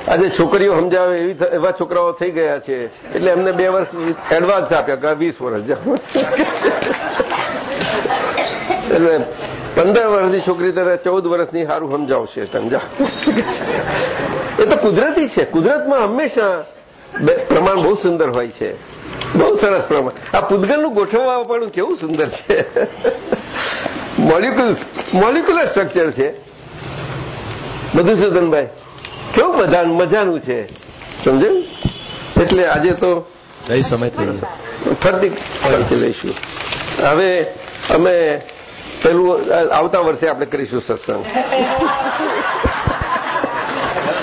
આજે છોકરીઓ સમજાવે એવી એવા છોકરાઓ થઈ ગયા છે. એટલે એમને બે વર્ષ એડવાન્સ આપ્યા વીસ વર્ષ એટલે પંદર વર્ષની છોકરી તરફ ચૌદ વર્ષની સારું સમજાવશે સમજા એ તો કુદરતી છે. કુદરતમાં હંમેશા પ્રમાણ બહુ સુંદર હોય છે. બહુ સરસ પ્રમાણ. આ પૂદગલનું ગોઠવવા પણ કેવું સુંદર છે? મોલિક્યુલ્સ મોલિક્યુલર સ્ટ્રક્ચર છે. મધુસૂદનભાઈ કેવું મજા મજાનું છે? સમજાયું? એટલે આજે તો સમય થઈ ગયો. ફરતી ફરતી લઈશું હવે અમે પેલું આવતા વર્ષે આપણે કરીશું સત્સંગ.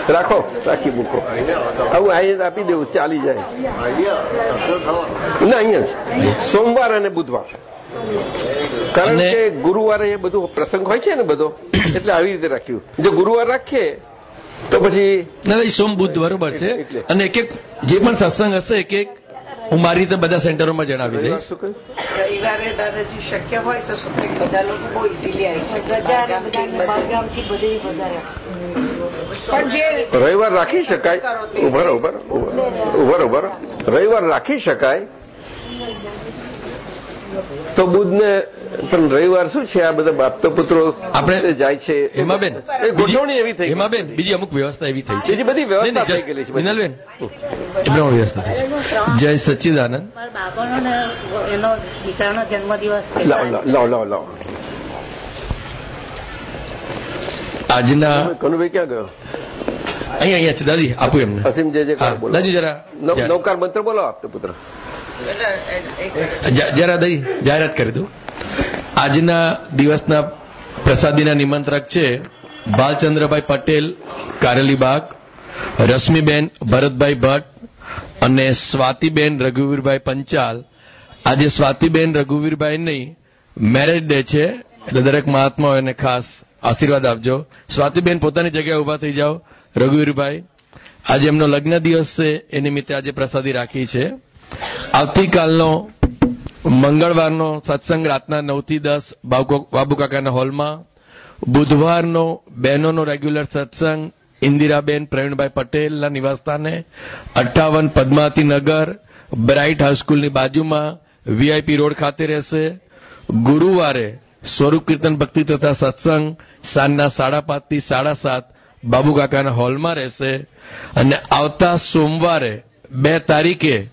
રાખો રાખી મૂકો. આવું અહીંયા આપી દેવું ચાલી જાય. ના અહીંયા જ. સોમવાર અને બુધવાર. કારણ કે ગુરુવારે એ બધું પ્રસંગ હોય છે ને બધો એટલે આવી રીતે રાખ્યું. જો ગુરુવાર રાખીએ તો પછી ના સોમ બુધ બરોબર છે. અને એક એક જે પણ સત્સંગ હશે એક એક હું મારી રીતે બધા સેન્ટરોમાં જણાવી દઈશ. રવિવારે દાદાજી શક્ય હોય તો બધા લોકો બહુ ઇઝીલી આવી શકે. રવિવાર રાખી શકાય. ઉભર ઉભર ઉભર ઉભર રવિવાર રાખી શકાય. તો બુધને પણ રવિવાર શું છે? આ બધા બાપતો પુત્રો આપણે જાય છે હેમાબેન એ ગોઠવણી એવી થઈ. હેમાબેન બીજી અમુક વ્યવસ્થા એવી થઈ છે. બીજી બધી વ્યવસ્થા થઈ ગયેલી છે. મિનલબેન એમને વ્યવસ્થા થઈ છે. જય સચ્ચિદાનંદ. બાબાનો એનો દીકરાનો જન્મદિવસ લાવ લાવ લાવ લાવ લાવ આજના કનુભાઈ ક્યાં ગયો? અહીંયા અહીંયા છે દાદી આપું એમને. અસીમ જે જે દાદી જરા નવકાર મંત્ર બોલો આપતો પુત્ર. જરા દઈ જાહેરાત કરી દઉં. આજના દિવસના પ્રસાદીના નિમંત્રક છે ભાલચંદ્રભાઈ પટેલ કારેલીબાગ રશ્મિબેન ભરતભાઈ ભટ્ટ અને સ્વાતિબેન રઘુવીરભાઈ પંચાલ. આજે સ્વાતિબેન રઘુવીરભાઈ નહીં મેરેજ ડે છે. એટલે દરેક મહાત્માઓને ખાસ આશીર્વાદ આપજો. સ્વાતિબેન પોતાની જગ્યાએ ઊભા થઈ જાઓ. રઘુવીરભાઈ, આજે એમનો લગ્ન દિવસ છે, એ નિમિત્તે આજે પ્રસાદી રાખી છે. આવતીકાલનો મંગળવારનો સત્સંગ રાતના નવથી દસ બાબુકાકાના હોલમાં. બુધવારનો બહેનોનો રેગ્યુલર સત્સંગ ઇન્દિરાબેન, પ્રવીણભાઈ પટેલના નિવાસસ્થાને. અઠ્ઠાવન પદ્માવતી નગર બ્રાઇટ હાઈસ્કૂલની બાજુમાં વીઆઈપી રોડ ખાતે રહેશે. ગુરુવારે સ્વરૂપ કીર્તન ભક્તિ તથા સત્સંગ સાંજના સાડા પાંચથી સાડા સાત બાબુ કાકાના હોલમાં રહેશે. અને આવતા સોમવારે બે તારીખે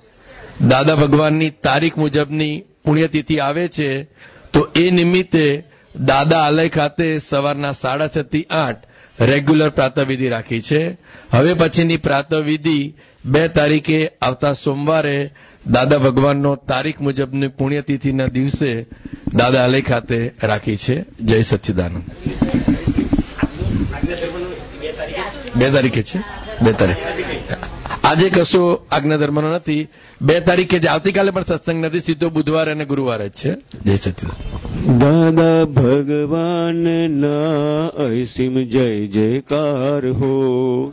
દાદા ભગવાનની તારીખ મુજબની પુણ્યતિથિ આવે છે, તો એ નિમિત્તે દાદા આલય ખાતે સવારના સાડા છ થી આઠ રેગ્યુલર પ્રાતવિધિ રાખી છે. હવે પછીની પ્રાતવિધિ બે તારીખે આવતા સોમવારે દાદા ભગવાનનો તારીખ મુજબની પુણ્યતિથિના દિવસે દાદા અલય ખાતે રાખી છે. જય સચ્ચિદાનંદ. બે તારીખે છે? બે તારીખ. આજે કશો આજ્ઞા ધર્મનો નથી. બે તારીખે જ આવતીકાલે પણ સત્સંગ નથી. સીધો બુધવાર અને ગુરુવાર જ છે. જય સચિદાન દાદા ભગવાન ના અસીમ જય જયકાર હો.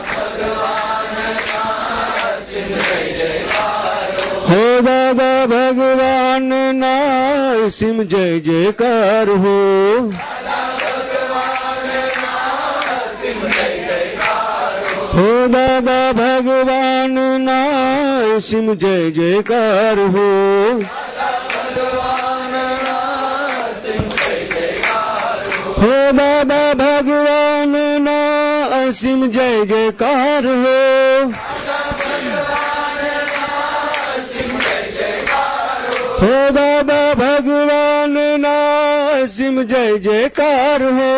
દાદા ભગવાન ના સિમ જય જયકાર હો. હો દાદા ભગવાન ના સિમ જય જયકાર હો. હો દાદા ભગવાન ના અસીમ જય જયકાર હો. હો દાદા ભગવાન ના સિમ જય જયકાર હો.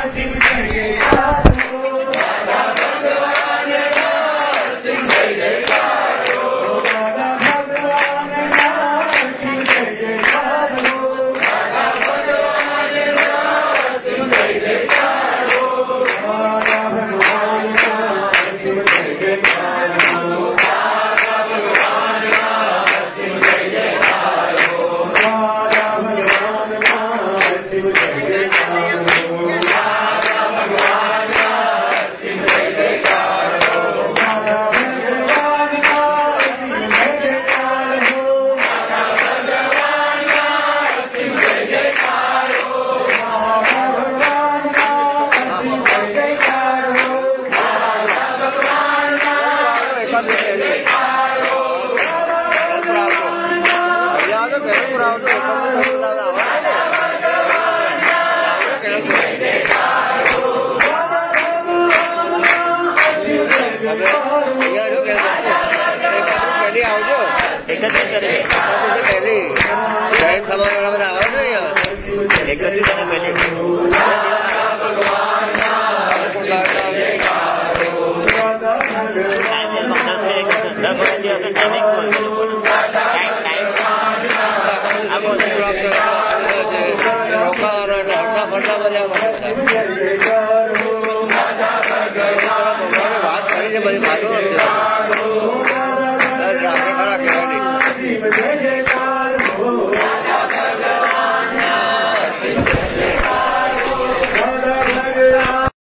عازم